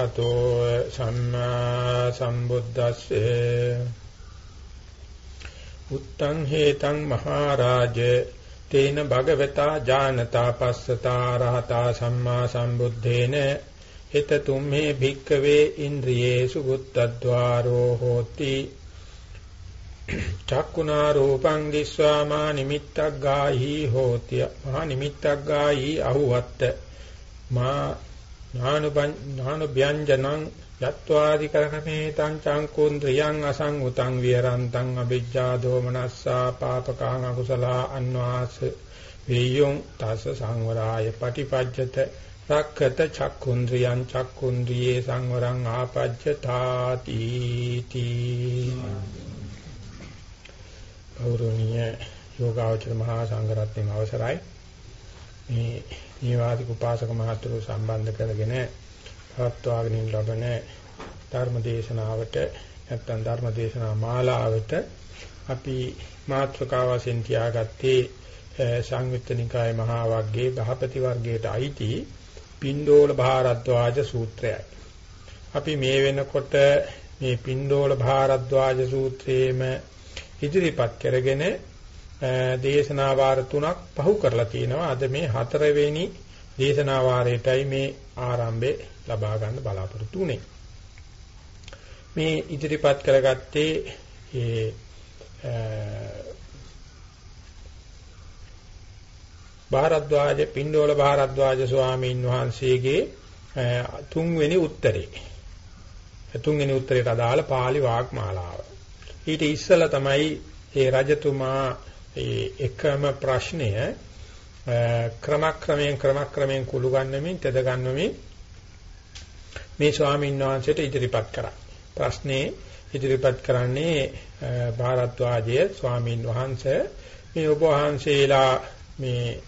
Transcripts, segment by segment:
අතෝ සම්මා සම්බුද්දස්සේ උත්තං හේතං මහරජ තේන භගවතා ඥානතා පස්සතා රහතා සම්මා සම්බුद्धේන හිත තුම්හේ භික්කවේ ඉන්ද්‍රියේසු බුත්තද්වාරෝ හෝති චක්කුණා රූපං දිස්වාමා නිමිත්තක් ගාහි හෝති මහා නිමිත්තක් ගාහි අහුවත් මා ඥානුභ්‍යංජනං යත්වාදිකරණේ තං චංකුන්ද්‍රියං අසංඋතං විහරන්තං අවිජ්ජා දෝමනස්සා පාපකාං අකුසලා අන්වාස වේයොං තස සංවරාය පටිපජ්ජත රක්ඛත චක්කුන්ද්‍රියං චක්කුන්ද්‍රියේ සංවරං ආපජ්ජතාති තී ගෞරවනීය යෝගාචර මහා සංඝරත්නයේ අවසරයි. මේ නීවාදික උපාසක මහතුරු සම්බන්ධ කරගෙන පවත්වාගෙන ලබන ධර්ම දේශනාවට නැත්නම් ධර්ම දේශනා මාලාවට අපි මාත්‍රකාව වශයෙන් තියාගත්තේ සංයුත්තනිකාය මහා වග්ගයේ බහපති වර්ගයට අයිති පින්ඩෝල භාරද්වාජ සූත්‍රයයි. අපි මේ වෙනකොට මේ පින්ඩෝල භාරද්වාජ සූත්‍රයේම ඉදිරිපත් කරගෙන දේශනා වාර තුනක් පහු කරලා තිනවා. අද මේ හතරවෙනි දේශනා වාරයටයි මේ ආරම්භය ලබා ගන්න බලාපොරොත්තු වෙන්නේ. මේ ඉදිරිපත් කරගත්තේ ඒ භාරද්වාජ පින්ඩෝල භාරද්වාජ ස්වාමීන් වහන්සේගේ තුන්වෙනි උත්තරේ. තුන්වෙනි උත්තරයට අදාළ pāli වාග්මාලාව. ඊට ඉස්සෙල්ලා තමයි ඒ රජතුමා ඒ එකම ප්‍රශ්නය ක්‍රමක්‍රමයෙන් ක්‍රමක්‍රමයෙන් කුළු ගන්නමින් තෙද ගන්නමින් මේ ස්වාමීන් වහන්සේට ඉදිරිපත් කරා. ප්‍රශ්නේ ඉදිරිපත් කරන්නේ භාරද්වාජය ස්වාමීන් වහන්සේ මේ ඔබ වහන්සේලා මේ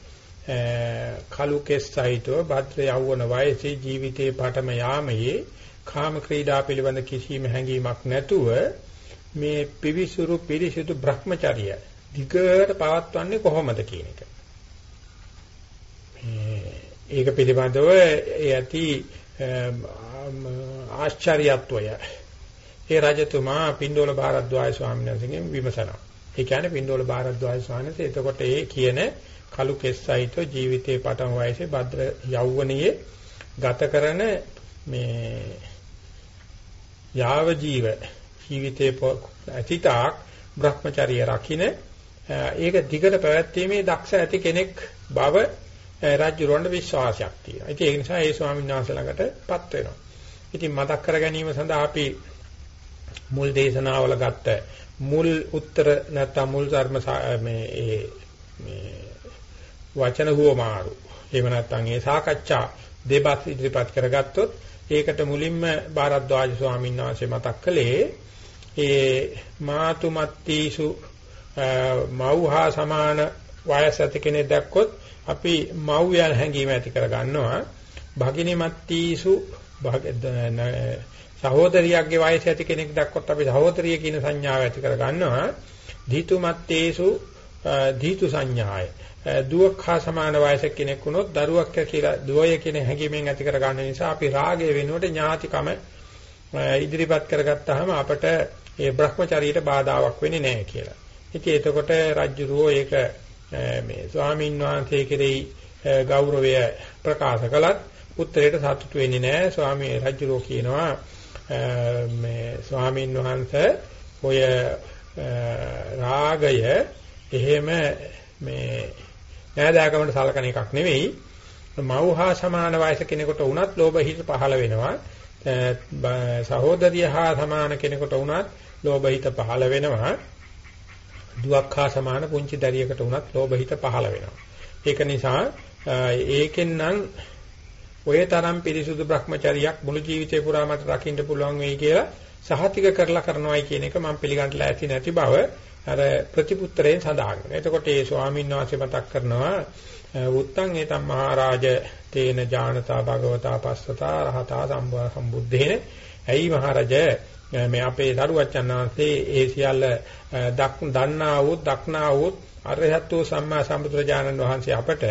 කලු කෙස් සහිතව භද්‍ර යවවන වයසේ ජීවිතේ පටම යාමයේ කාම ක්‍රීඩා පිළිබඳ කිසිම හැඟීමක් නැතුව මේ පිවිසුරු පිරිසිදු Brahmacharya දිගට පවත්වන්නේ කොහොමද කියන එක. ඒක පිළිබඳව ඇති ආශ්චර්යත්වය ඒ රජතුමා පින්ඩෝල භාරද්වාජ ස්වාමීන් වහන්සේගෙන් විමසනවා. ඒ කියන්නේ පින්ඩෝල භාරද්වාජ ස්වාමීන් වහන්සේ එතකොට ඒ කියන කලු කෙස්සයිත ජීවිතේ පටන් වයසේ භද්‍ර යෞවනයේ ගත කරන මේ යාව ජීව ජීවිතේ ඇතිතාක් Brahmacharya රකින්න ඒක දිගට පැවැත්වීමේ දක්ෂ ඇති කෙනෙක් බව රාජ්‍යරොණ්ඩ විශ්වාසයක් තියෙනවා. ඉතින් ඒ නිසා ඒ ස්වාමීන් වහන්සේ ළඟටපත් වෙනවා. ඉතින් මතක් කර ගැනීම සඳහා අපි මුල් දේශනාවල ගත්ත මුල් උත්තර නැත්නම් මුල් ධර්ම මේ මේ වචන හුවමාරු එහෙම නැත්නම් ඒ සාකච්ඡා දෙබස් ඉදිරිපත් කරගත්තොත් ඒකට මුලින්ම භාරද්වාජ ස්වාමීන් වහන්සේ මතක් කළේ ඒ මාතුමත්තිසු මව් හා සමාන වයස ඇති කෙනෙක් දැක්කොත් අපි මව් යන හැඟීම ඇති කර ගන්නවා භගිනී මත්තිසු සහෝදරියක්ගේ වයස ඇති කෙනෙක් දැක්කොත් අපි සහෝදරිය කියන සංඥාව ඇති කර ගන්නවා ධීතු මත්තේසු ධීතු සංඥාය. දුවක් හා සමාන වයසක කෙනෙක් වුණොත් දරුවක් කියලා දුවය කියන හැඟීමෙන් ඇති කර ගන්න නිසා අපි රාගය වෙනුවට ඥාතිකම ඉදිරිපත් කරගත්තාම අපට ඒ Brahmacharyaට බාධාවක් වෙන්නේ නැහැ කියලා. ඉතින් එතකොට රජ්ජුරුවෝ ඒක මේ ස්වාමීන් වහන්සේ කෙරෙහි ගෞරවය ප්‍රකාශ කළත් උත්තරයට සතුටු වෙන්නේ නැහැ. ස්වාමී රජ්ජුරුවෝ කියනවා මේ ස්වාමීන් වහන්සේ ඔය රාගය එහෙම මේ නෑදෑකමට සලකන එකක් නෙවෙයි. මව් සමාන වයස කෙනෙකුට වුණත් ලෝභ හිත පහළ වෙනවා. සහෝදරිය හා සමාන කෙනෙකුට වුණත් ලෝභ හිත පහළ වෙනවා. දුවක් හා සමාන පුංචි දරියකට වුණත් ලෝභ හිත පහළ වෙනවා. ඒක නිසා ඒකෙන් නම් ඔය තරම් පිරිසුදු Brahmachariyak මුළු ජීවිතේ පුරා මට රකින්න පුළුවන් වෙයි කියලා සහතික කරලා කරනවායි කියන එක මම පිළිගන්නලා ඇති නැති බව අර ප්‍රතිපුත්‍රයෙන් සඳහන් කරනවා. එතකොට ඒ ස්වාමීන් වහන්සේ මතක් කරනවා උත්තං ඒතම් මහරජ තේන ඥානතා භගවතා පස්සතා රහතා සම්බුද්ධේන ඇයි මහරජ මේ අපේ දරුවචන් වහන්සේ ඒ සියල්ල දන්නා වූ දක්නා වූ අරහත්තු සම්මා සම්බුදුරජාණන් වහන්සේ අපට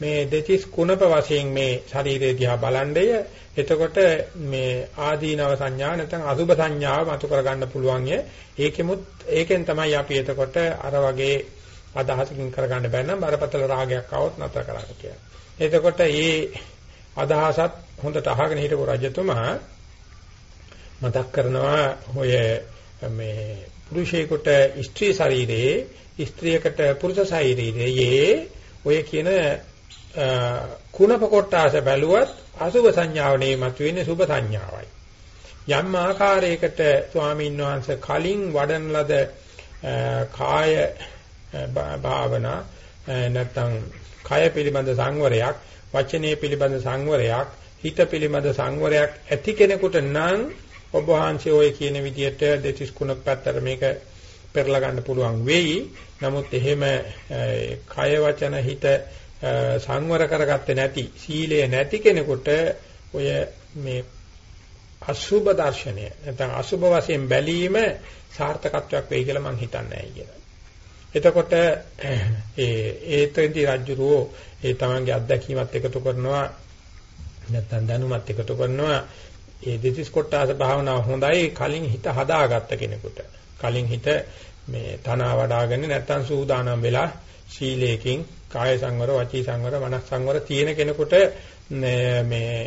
මේ දෙතිස් කුණප වශයෙන් මේ ශරීරය දිහා බලන්නේ එතකොට මේ ආදීනව සංඥා නැත්නම් අසුබ සංඥාව මතු කරගන්න පුළුවන් ය. ඒකෙමුත් ඒකෙන් තමයි අපි එතකොට අර වගේ අදහසකින් කරගන්න බැහැ නම් බරපතල රාගයක් આવොත් නතර කරන්න කියලා. එතකොට මේ අදහසත් හොඳට අහගෙන හිටපු රජතුමා මතක් කරනවා ඔය මේ පුරුෂයෙකුට ස්ත්‍රී ශරීරයේ ස්ත්‍රියකට පුරුෂ ශරීරයේ ඔය කියන කුණප කොටාස බැලුවත් අසුභ සංඥාව නේ මතුවෙන්නේ සුභ සංඥාවයි. යම් ආකාරයකට ස්වාමීන් වහන්සේ කලින් වඩන ලද කාය භාවනා නැත්නම් කය පිළිබඳ සංවරයක් වචනේ පිළිබඳ සංවරයක් හිත පිළිබඳ සංවරයක් ඇති කෙනෙකුට නම් ඔබ වහන්සේ ඔය කියන විදිහට දෙතිස් කුණක් පැත්තට මේක පෙරලා ගන්න පුළුවන් වෙයි. නමුත් එහෙම කය වචන හිත සංවර කරගත්තේ නැති සීලය නැති කෙනෙකුට ඔය මේ අසුබ දර්ශනය නැත්නම් අසුබ වශයෙන් බැලීම සාර්ථකත්වයක් වෙයි කියලා මම හිතන්නේ නැහැ කියලා. එතකොට ඒ ඒතෙන්දි රජුරෝ ඒ තමන්ගේ අත්දැකීමත් එකතු කරනවා නැත්නම් දැනුමත් එකතු කරනවා ඒ දෙතිස් කොටාස භාවනාව හොඳයි කලින් හිත හදාගත්ත කෙනෙකුට. කලින් හිත මේ තනවා වඩාගෙන නැත්නම් සූදානම් වෙලා සීලයෙන් කාය සංවර, වචී සංවර, මනස් සංවර තියෙන කෙනෙකුට මේ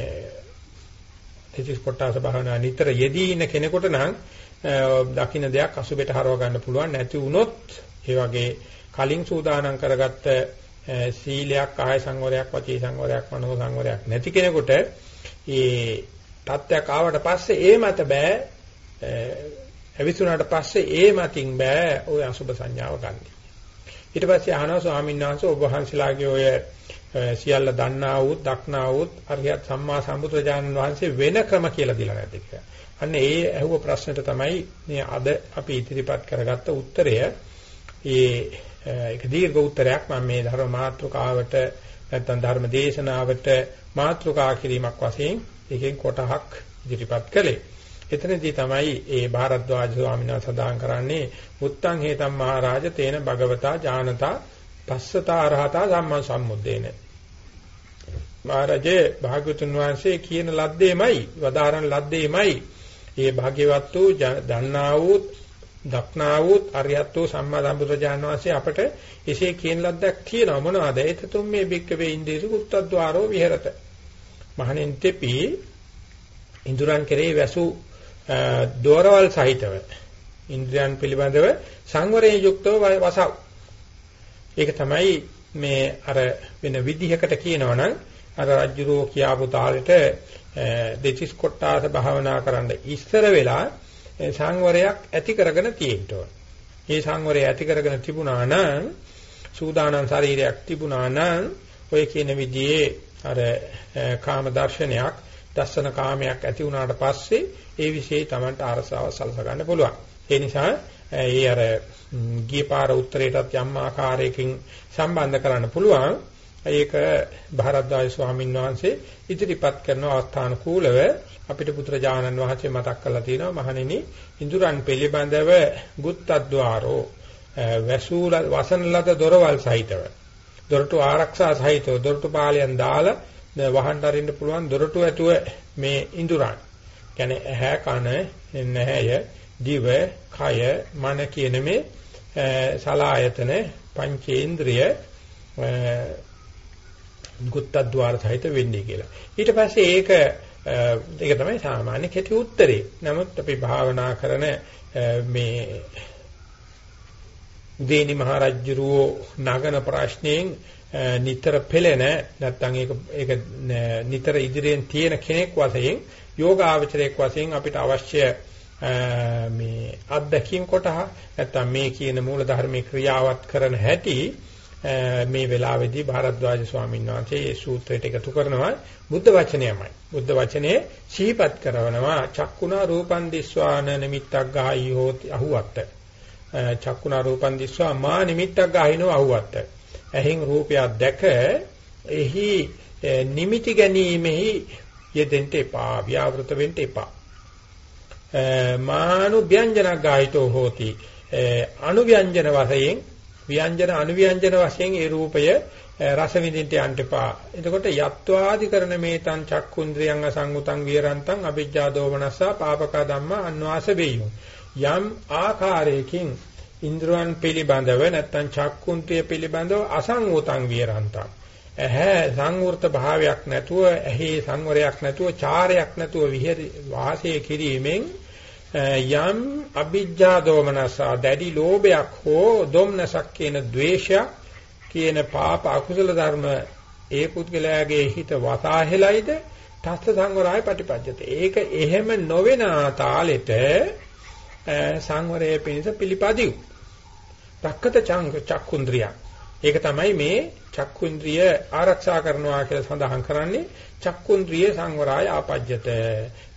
දෙතිස් කොටාස භාවනාව නිතර යෙදී ඉන්න කෙනෙකුට නම් දකින්න දෙයක් අසුබෙට හරව ගන්න පුළුවන් නැති වුණොත් ඒ වගේ කලින් සූදානම් කරගත්ත සීලයක්, කාය සංවරයක්, වචී සංවරයක්, මනෝ සංවරයක් නැති කෙනෙකුට ඒ තත්ත්වයක් ආවට පස්සේ ඒ මත බෑ ඇවිස්සුනාට පස්සේ ඒ මතින් බෑ ওই අසුබ සංඥාව ගන්න. ඊට පස්සේ අහනවා ස්වාමීන් වහන්සේ ඔබ වහන්සේලාගේ ඔය සියල්ල දන්නා වූ, දක්නා වූ අරියත් සම්මා සම්බුදුරජාණන් වහන්සේ වෙන ක්‍රම කියලා දීලා නැද්ද කියලා. අන්න ඒ අහුව ප්‍රශ්නෙට තමයි මේ අද අපි ඉදිරිපත් කරගත්ත උත්තරය. ඒ ඒක දීර්ඝ උත්තරයක් මම මේ ධර්ම මාතෘකාවට නැත්නම් ධර්ම දේශනාවට මාතෘකා කිරීමක් වශයෙන් එකෙන් කොටහක් ඉදිරිපත් කළේ. එතනදී තමයි ඒ භාරද්වාජ ස්වාමීන් වහන්සේ සඳහන් කරන්නේ උත්තං හේතම් මහරජ තේන භගවතා ඥානතා පස්සතා අරහතා සම්මා සම්මුද්දේන. මහරජේ භාග්‍යතුන් වහන්සේ කියන ලද්දේමයි වදාරන ලද්දේමයි ඒ භාග්‍යවත් වූ දන්නා වූ දක්නා වූ අරියත් වූ සම්මා සම්බුදුරජාණන් වහන්සේ අපට එසේ කියන ලද්දක් තියෙනවා මොනවාද? ඒත තුම් මේ බික්කවේ ඉන්දීසු කුත්තද්්වාරෝ විහෙරත. මහණෙන් තෙපි ඉන්ද්‍රයන් කෙරෙහි වැසු දෝරවල් සහිතව ඉන්ද්‍රයන් පිළිබඳව සංවරයෙන් යුක්තව වසව. ඒක තමයි මේ අර වෙන විදිහකට කියනවනම් අර රජ්ජුරෝ කියාපු තාලෙට දෙචිස් කොට්ටාස භාවනා කරන්න ඉස්සර වෙලා සංවරයක් ඇති කරගෙන තියෙන්න ඕන. මේ සංවරය ඇති කරගෙන තිබුණා නම් සූදානම් ශරීරයක් තිබුණා නම් ඔය කියන විදිහේ අර කාම දර්ශනයක් දස්සන කාමයක් ඇති වුණාට පස්සේ ඒ વિશે Tamanට අරසාව සලස ගන්න පුළුවන්. ඒ නිසා ඒ අර ගිය පාර උත්තරයටත් යම් ආකාරයකින් සම්බන්ධ කරන්න පුළුවන්. ඒක භාරද්වාජ ස්වාමීන් වහන්සේ ඉදිරිපත් කරන අවස්ථානුකූලව අපිට පුත්‍රජානන් වහන්සේ මතක් කරලා තියෙනවා මහණෙනි ඉඳුරන් පිළිබඳව බුත්තද්්වාරෝ වැසූල වසන ලද දොරවල් සහිතව දොරටු ආරක්ෂා සහිතව දොරටු පාලයන් දාලා වහන්න අරින්න පුළුවන් දොරටු ඇතුව මේ ඉඳුරන්. කියන්නේ ඇහැ කන නැහැය දිව කය මන කියන මේ සලායතන පංචේන්ද්‍රිය ගුත්තද්්වාර සහිත වෙන්නේ කියලා. ඊට පස්සේ ඒක ඒක තමයි සාමාන්‍ය කෙටි උත්තරේ. නමුත් අපි භාවනා කරන මේ දේනි මහරජුරෝ නගන ප්‍රශ්නයෙන් නිතර පෙළෙන නැත්නම් ඒක ඒක නිතර ඉදිරියෙන් තියෙන කෙනෙක් වශයෙන් යෝගාචරයක් වශයෙන් අපිට අවශ්‍ය මේ අත්දැකීම් කොටහ නැත්නම් මේ කියන මූල ධර්මයේ ක්‍රියාවත් කරන හැටි මේ වෙලාවේදී භාරද්වාජ ස්වාමීන් වහන්සේ මේ සූත්‍රයට එකතු කරනවා බුද්ධ වචනයමයි. බුද්ධ වචනේ සිහිපත් කරනවා චක්කුණා රූපන් දිස්වාන නිමිත්තක් ගායි හෝති අහුවත්. චක්කුණා රූපන් දිස්වා මා නිමිත්තක් ගාහිනෝ අහුවත්. ඇහෙන් රූපයක් දැක එහි නිමිති ගැනීමෙහි යෙදෙන්න එපා ව්‍යාවෘත වෙන්න එපා මානු ව්‍යංජන ගායිතෝ හෝති අනු ව්‍යංජන වශයෙන් ව්‍යංජන අනු ව්‍යංජන වශයෙන් ඒ රූපය රස විඳින්න යන්න එපා. එතකොට යත්වාදි කරන මේතං චක්කුන්ද්‍රියං අසංගුතං විරන්තං අවිජ්ජා දෝමනස්සා පාපක ධම්මා අන්වාස වේයු. යම් ආකාරයකින් ඉන්ද්‍රයන් පිළිබඳව නැත්නම් චක්කුන්ත්‍ය පිළිබඳව අසංගුතං විරන්තං. ඇහැ සංවෘත භාවයක් නැතුව ඇහි සංවරයක් නැතුව චාරයක් නැතුව විහෙරි වාසය කිරීමෙන් යම් අවිජ්ජා දෝමනස්සා දැඩි ලෝභයක් හෝ දොම්නසක් කියන ද්වේෂයක් කියන පාප අකුසල ධර්ම ඒ පුද්ගලයාගේ හිත වතාහෙලයිද තස්ස සංවරය ප්‍රතිපජ්‍යත. ඒක එහෙම නොවන තාලෙට සංවරයේ පිණිස පිළිපදිව්. රක්කත චංග චක්කුන්ද්‍රිය. ඒක තමයි මේ චක්කුන්ද්‍රිය ආරක්ෂා කරනවා කියලා සඳහන් කරන්නේ චක්කුන්ද්‍රිය සංවරය ආපජ්‍යත.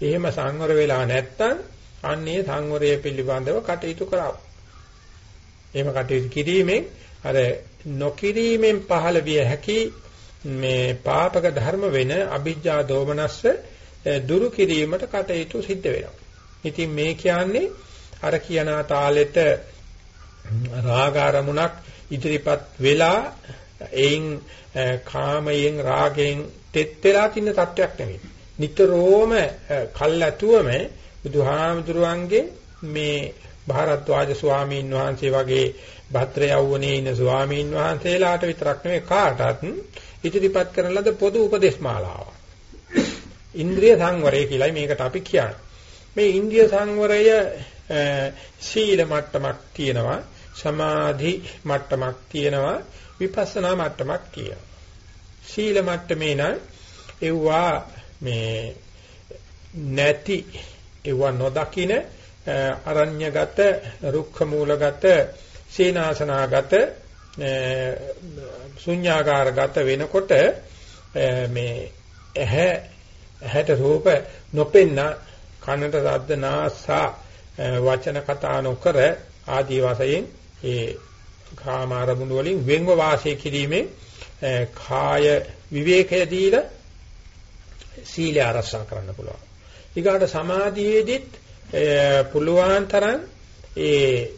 එහෙම සංවර වෙලා නැත්තම් අන්නේ සංවරය පිළිබඳව කටයුතු කරව. එහෙම කටයුතු කිරීමෙන් අර නොකිරීමෙන් පහළ විය හැකි මේ පාපක ධර්ම වෙන අභිජ්ජා දෝමනස්ස දුරු කිරීමට කටයුතු සිද්ධ වෙනවා. ඉතින් මේ කියන්නේ අර කියන තාලෙට රාග අරමුණක් ඉදිරිපත් වෙලා එයින් කාමයෙන් රාගයෙන් තෙත් වෙලා තින්න තත්වයක් නෙවෙයි. නිතරම කල්ැතුවම බුදුහාමුදුරුවන්ගේ මේ භාරද්වාජ ස්වාමීන් වහන්සේ වගේ භද්‍ර යවුණේ ඉන්න ස්වාමීන් වහන්සේලාට විතරක් නෙවෙයි කාටත් ඉදිරිපත් කරන ලද පොදු උපදේශ මාලාවක්. ඉන්ද්‍රිය සංවරය කියලායි මේකට අපි කියන්නේ. මේ ඉන්ද්‍රිය සංවරය සීල මට්ටමක් තියෙනවා, සමාධි මට්ටමක් තියෙනවා, විපස්සනා මට්ටමක් තියෙනවා. සීල මට්ටමේ නම් එව්වා මේ නැති එව්වා නොදකින අරඤ්‍යගත රුක්ඛ මූලගත සීනාසනාගත ශුන්‍යාකාරගත වෙනකොට මේ ඇහැ ඇහැට රූප නොපෙන්න කනට ශබ්ද නාසා වචන කතා නොකර ආදී වශයෙන් ඒ කාම අරමුණු වලින් වෙන්ව වාසය කිරීමෙන් කාය විවේකය දීලා සීලය ආරක්ෂා කරන්න පුළුවන්. ඊගාට සමාධියේදීත් පුළුවන් තරම් ඒ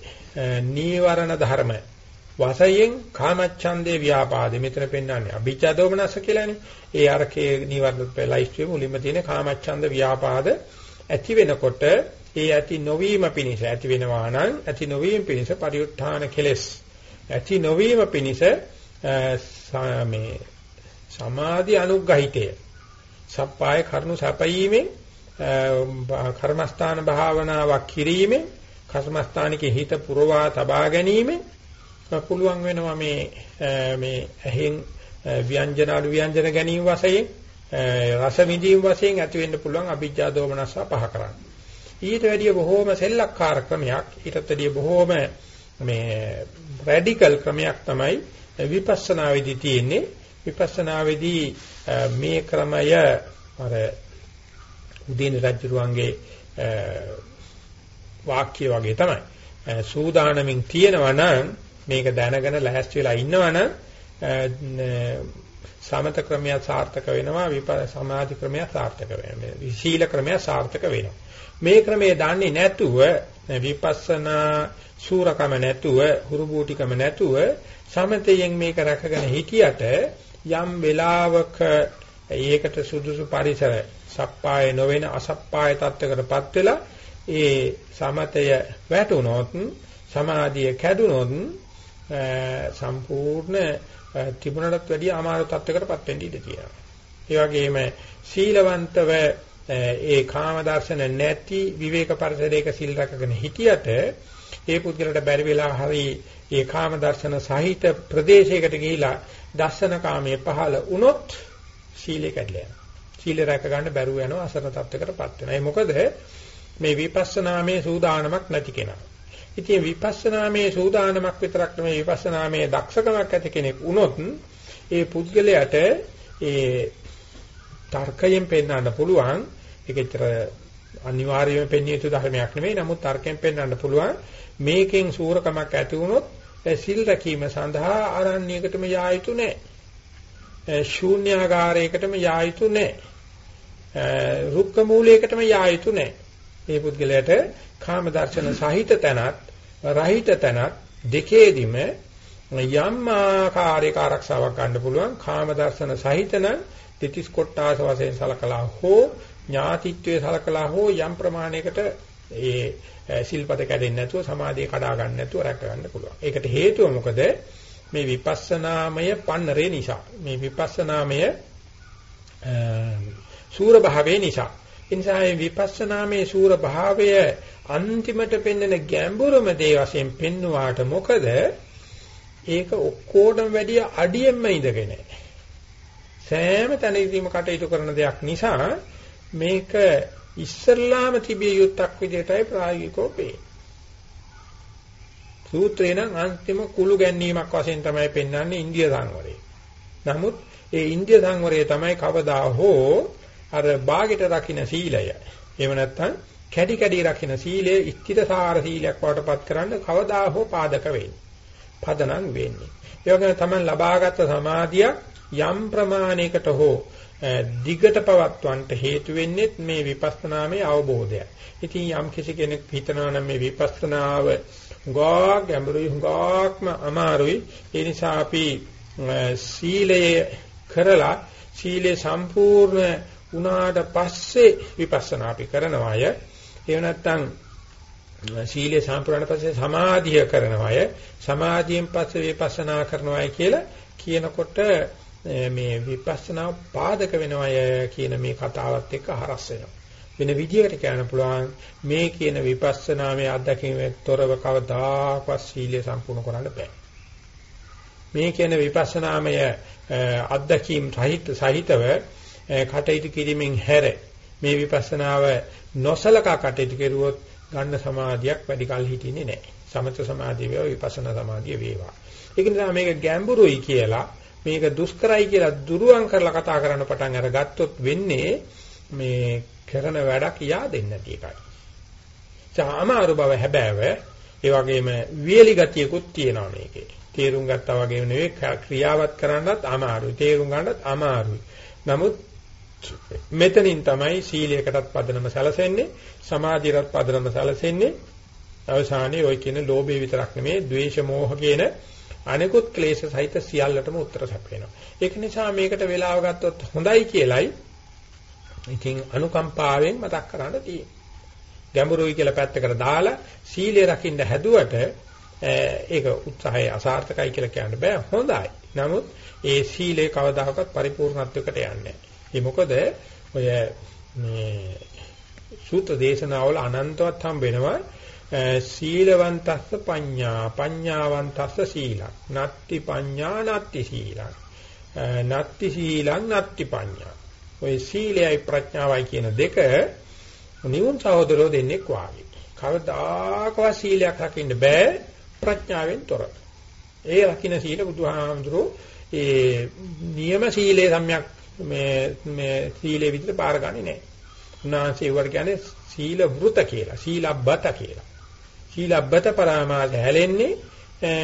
නීවරණ ධර්ම වශයෙන් කාමච්ඡන්දේ ව්‍යාපාදේ මෙතන පෙන්වන්නේ අභිජ්ජා දෝමනස කියලානේ. ඒ අරකේ නීවරණ ලයිස්ට් එකේ මුලින්ම තියෙන කාමච්ඡන්ද ව්‍යාපාද ඇති වෙනකොට ඒ ඇති නොවීම පිණිස ඇති වෙනවා නම් ඇති නොවීම පිණිස පරිඋත්ථාන කෙලෙස්. ඇති නොවීම පිණිස මේ සමාධි අනුග්‍රහිතය. සප්පාය කරුණු සැපීමෙන් කර්මස්ථාන භාවනාවක් කිරීමෙන් කර්මස්ථානිකේ හිත පුරවා තබා ගැනීමෙන් පුළුවන් වෙනවා මේ මේ ඇහෙන් ව්‍යංජන අඩු ව්‍යංජන ගැනීම වශයෙන් රස විඳීම වශයෙන් ඇති වෙන්න පුළුවන් අභිජ්ජා දෝමනස්සා පහ කරන්නේ. ඊට වැඩිය බොහෝම සෙල්ලක්කාර ක්‍රමයක් ඊටත් වැඩිය බොහෝම මේ රැඩිකල් ක්‍රමයක් තමයි විපස්සනා වෙදී තියෙන්නේ. විපස්සනා වෙදී මේ ක්‍රමය අර උදේන රජුරුවන්ගේ වාක්‍ය වගේ තමයි. සූදානමින් තියෙනවා නම් මේක දැනගෙන ලැහැස්ති වෙලා ඉන්නවා නම් සමත ක්‍රමය සාර්ථක වෙනවා විපස්සනා සමාධි ක්‍රමය සාර්ථක වෙනවා. සීල ක්‍රමය සාර්ථක වෙනවා. මේ ක්‍රමයේ දන්නේ නැතුව විපස්සනා සූරකම නැතුව හුරුබූටිකම නැතුව සමතයෙන් මේක රැකගෙන හිටියට යම් වෙලාවක ඒකට සුදුසු පරිසර සප්පාය නොවන අසප්පාය තත්ත්වයකටපත් වෙලා ඒ සමතය වැටුනොත් සමාධිය කැඩුනොත් සම්පූර්ණ තිබුණටත් වැඩිය අමාරු තත්ත්වයකටපත් වෙන්න ඉඩ තියෙනවා. ඒ වගේම සීලවන්තව ඒ කාම දර්ශන නැති විවේක පරිසරයක සිල් රැකගෙන හිටියට ඒ පුද්ගලට බැරි වෙලා හරි ඒ කාම දර්ශන සහිත ප්‍රදේශයකට ගිහිලා දර්ශන කාමයේ පහළ වුණොත් සීලය කැඩලා යනවා. සීල රැක ගන්න බැරුව යනවා අසරණ තත්වයකටපත් වෙනවා. ඒ මොකද මේ විපස්සනාමේ සූදානමක් නැති කෙනා. ඉතින් විපස්සනාමේ සූදානමක් විතරක් නෙමෙයි විපස්සනාමේ දක්ෂකමක් ඇති කෙනෙක් වුණොත් ඒ පුද්ගලයාට ඒ තර්කයෙන් පෙන්වන්න පුළුවන් ඒකෙතර අනිවාර්යයෙන්ම පෙන්විය යුතු ධර්මයක් නෙමෙයි නමුත් තර්කයෙන් පෙන්වන්න පුළුවන් මේකෙන් සූරකමක් ඇති වුණොත් සිල් රැකීම සඳහා ආරණ්‍යයකටම යා යුතු නැහැ ශූන්‍යාකාරයකටම යා යුතු නැහැ රුක්ක මූලයකටම යා යුතු නැහැ ඒ පුද්ගලයාට කාම දර්ශන සහිත තැනත් රහිත තැනත් දෙකේදීම යම් ආකාරයක ආරක්ෂාවක් ගන්න පුළුවන්. කාම දර්ශන සහිතන තිතිස් කොට්ටාස වශයෙන් සලකලා හෝ ඥාතිත්වයේ සලකලා හෝ යම් ප්‍රමාණයකට ඒ සිල්පද කැඩෙන්නේ නැතුව සමාධිය කඩා ගන්න නැතුව රැක ගන්න පුළුවන්. ඒකට හේතුව මොකද? මේ විපස්සනාමය පන්නරේ නිසා. මේ විපස්සනාමය සූර භාවයේ නිසා. ඒ නිසා මේ විපස්සනාමේ සූර භාවය අන්තිමට පෙන්වන ගැඹුරම දේ වශයෙන් පෙන්වුවාට මොකද? ඒක ඔක්කොටම වැඩිය අඩියෙන්ම ඉඳගෙන සෑම තැනදීම කටයුතු කරන දෙයක් නිසා මේක ඉස්සල්ලාම තිබිය යුත්තක් විදිහටයි ප්‍රායෝගිකව පේන්නේ. සූත්‍රේ නම් අන්තිම කුළු ගැනීමක් වශයෙන් තමයි පෙන්වන්නේ ඉන්දිය සංවරය. නමුත් ඒ ඉන්දිය සංවරය තමයි කවදා හෝ අර ਬਾගෙට රකින්න සීලය. එහෙම නැත්නම් කැඩි කැඩි රකින්න සීලය ස්ථිරසාර සීලයක් වඩටපත් කරන්න කවදා හෝ පාදක වෙන්නේ. පදනම් වෙන්නේ. ඒ වගේම තමයි ලබාගත් සමාධිය යම් ප්‍රමාණයකට හෝ දිගට පවත්වන්නට හේතු වෙන්නේ මේ විපස්සනාමේ අවබෝධය. ඉතින් යම් කිසි කෙනෙක් හිතනවා නම් මේ විපස්සනාව හුඟක් ගැඹුරුයි හුඟක්ම අමාරුයි. ඒ නිසා අපි සීලය කරලා සීලේ සම්පූර්ණ උනාට පස්සේ විපස්සනා අපි කරනවා අය. එහෙම නැත්නම් සීලේ සම්පූර්ණ පස්සේ සමාධිය කරනවා අය. සමාධියෙන් පස්සේ විපස්සනා කරනවා කියලා කියනකොට මේ විපස්සනා පාදක වෙනවා කියන මේ කතාවත් එක්ක හරස් වෙනවා. වෙන විදිහකට කියන්න පුළුවන් මේ කියන විපස්සනාමේ අත්දැකීමේ තොරව කවදාකවත් සීලය සම්පූර්ණ කරන්න බෑ. මේ කියන විපස්සනාමය අත්දැකීම් සහිත සහිතව කටයුතු කිරීමෙන් හැර මේ විපස්සනාව නොසලකා කටයුතු කරුවොත් ගන්න සමාධියක් වැඩි කල හිටින්නේ නැහැ. සමථ සමාධිය වේවා විපස්සනා සමාධිය වේවා. ඒක නිසා මේක ගැඹුරුයි කියලා මේක දුෂ්කරයි කියලා දුරුවන් කරලා කතා කරන්න පටන් අරගත්තොත් වෙන්නේ මේ කරන වැඩක් යා දෙන්නේ නැති එකයි. සාමාරු බව හැබෑව ඒ වගේම වියලි ගතියකුත් තියෙනවා මේකේ. තේරුම් ගත්තා වගේම නෙවෙයි ක්‍රියාවත් කරන්නත් අමාරුයි. තේරුම් ගන්නත් අමාරුයි. නමුත් මෙතනින් තමයි සීලයකටත් පදනම සැලසෙන්නේ, සමාධියටත් පදනම සැලසෙන්නේ. අවසානයේ ওই කියන ලෝභය විතරක් නෙමෙයි, ද්වේෂ මෝහ කියන අනිකුත් ක්ලේශ සහිත සියල්ලටම උත්තර සැපේනවා. ඒක නිසා මේකට වෙලාව ගත්තොත් හොඳයි කියලයි ඉතින් අනුකම්පාවෙන් මතක් කරන්න තියෙනවා. ගැඹුරුයි කියලා පැත්තකට දාලා සීලය රකින්න හැදුවට ඒක උත්සාහය අසාර්ථකයි කියලා කියන්න බෑ. හොඳයි. නමුත් ඒ සීලේ කවදාකවත් පරිපූර්ණත්වයකට යන්නේ නැහැ. ඒ මොකද ඔය මේ සූත්‍ර දේශනාවල අනන්තවත් හම් වෙනවා සීලවන්තස්ස පඤ්ඤා පඤ්ඤාවන්තස්ස සීලං. නත්ති පඤ්ඤා නත්ති සීලං. නත්ති සීලං නත්ති පඤ්ඤා. ඔය සීලයයි ප්‍රඥාවයි කියන දෙක නියුන් සහෝදරෝ දෙන්නේ වාගේ. කවදාකවත් සීලයක් රකින්න බෑ ප්‍රඥාවෙන් තොර. ඒ රකින්න සීල බුදුහාමුදුරෝ ඒ නියම සීලේ සම්‍යක් මේ මේ සීලේ විදිහට බාරගන්නේ නැහැ. උන්වහන්සේ ඒවට කියන්නේ සීල වෘත කියලා, සීලබ්බත කියලා. සීලබ්බත පරාමාස හැලෙන්නේ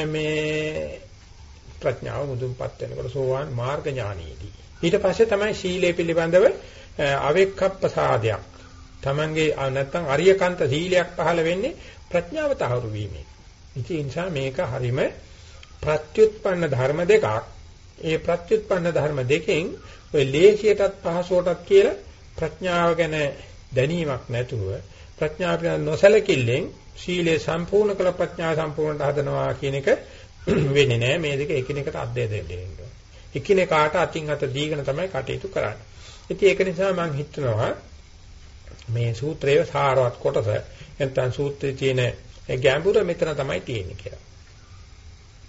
මේ ප්‍රඥාව මුදුන්පත් වෙනකොට සෝවාන් මාර්ග ඥානීයදී. ඊට පස්සේ තමයි සීලය පිළිබඳව අවෙක්කප්පසාදයක්. Tamange නැත්තම් අරියකන්ත සීලයක් පහළ වෙන්නේ ප්‍රඥාව තහවුරු වීමෙන්. ඉතින් ඒ නිසා මේක හරීම ප්‍රත්‍යুৎপন্ন ධර්ම දෙකක්. ඒ ප්‍රත්‍යুৎপন্ন ධර්ම දෙකෙන් ඔය ලේසියටත් පහසුවටත් කියලා ප්‍රඥාව ගැන දැනීමක් නැතුව ප්‍රඥාව පිළිබඳ නොසලකිල්ලෙන් සීලේ සම්පූර්ණ කළ ප්‍රඥාව සම්පූර්ණට හදනවා කියන එක වෙන්නේ නැහැ මේ දෙක එකිනෙකට අධ්‍යය දෙන්න එකිනෙකාට අතින් අත දීගෙන තමයි කටයුතු කරන්නේ. ඉතින් ඒක නිසා මම හිතනවා මේ සූත්‍රයේ සාරවත් කොටස නැත්නම් සූත්‍රයේ තියෙන ගැඹුර මෙතන තමයි තියෙන්නේ කියලා.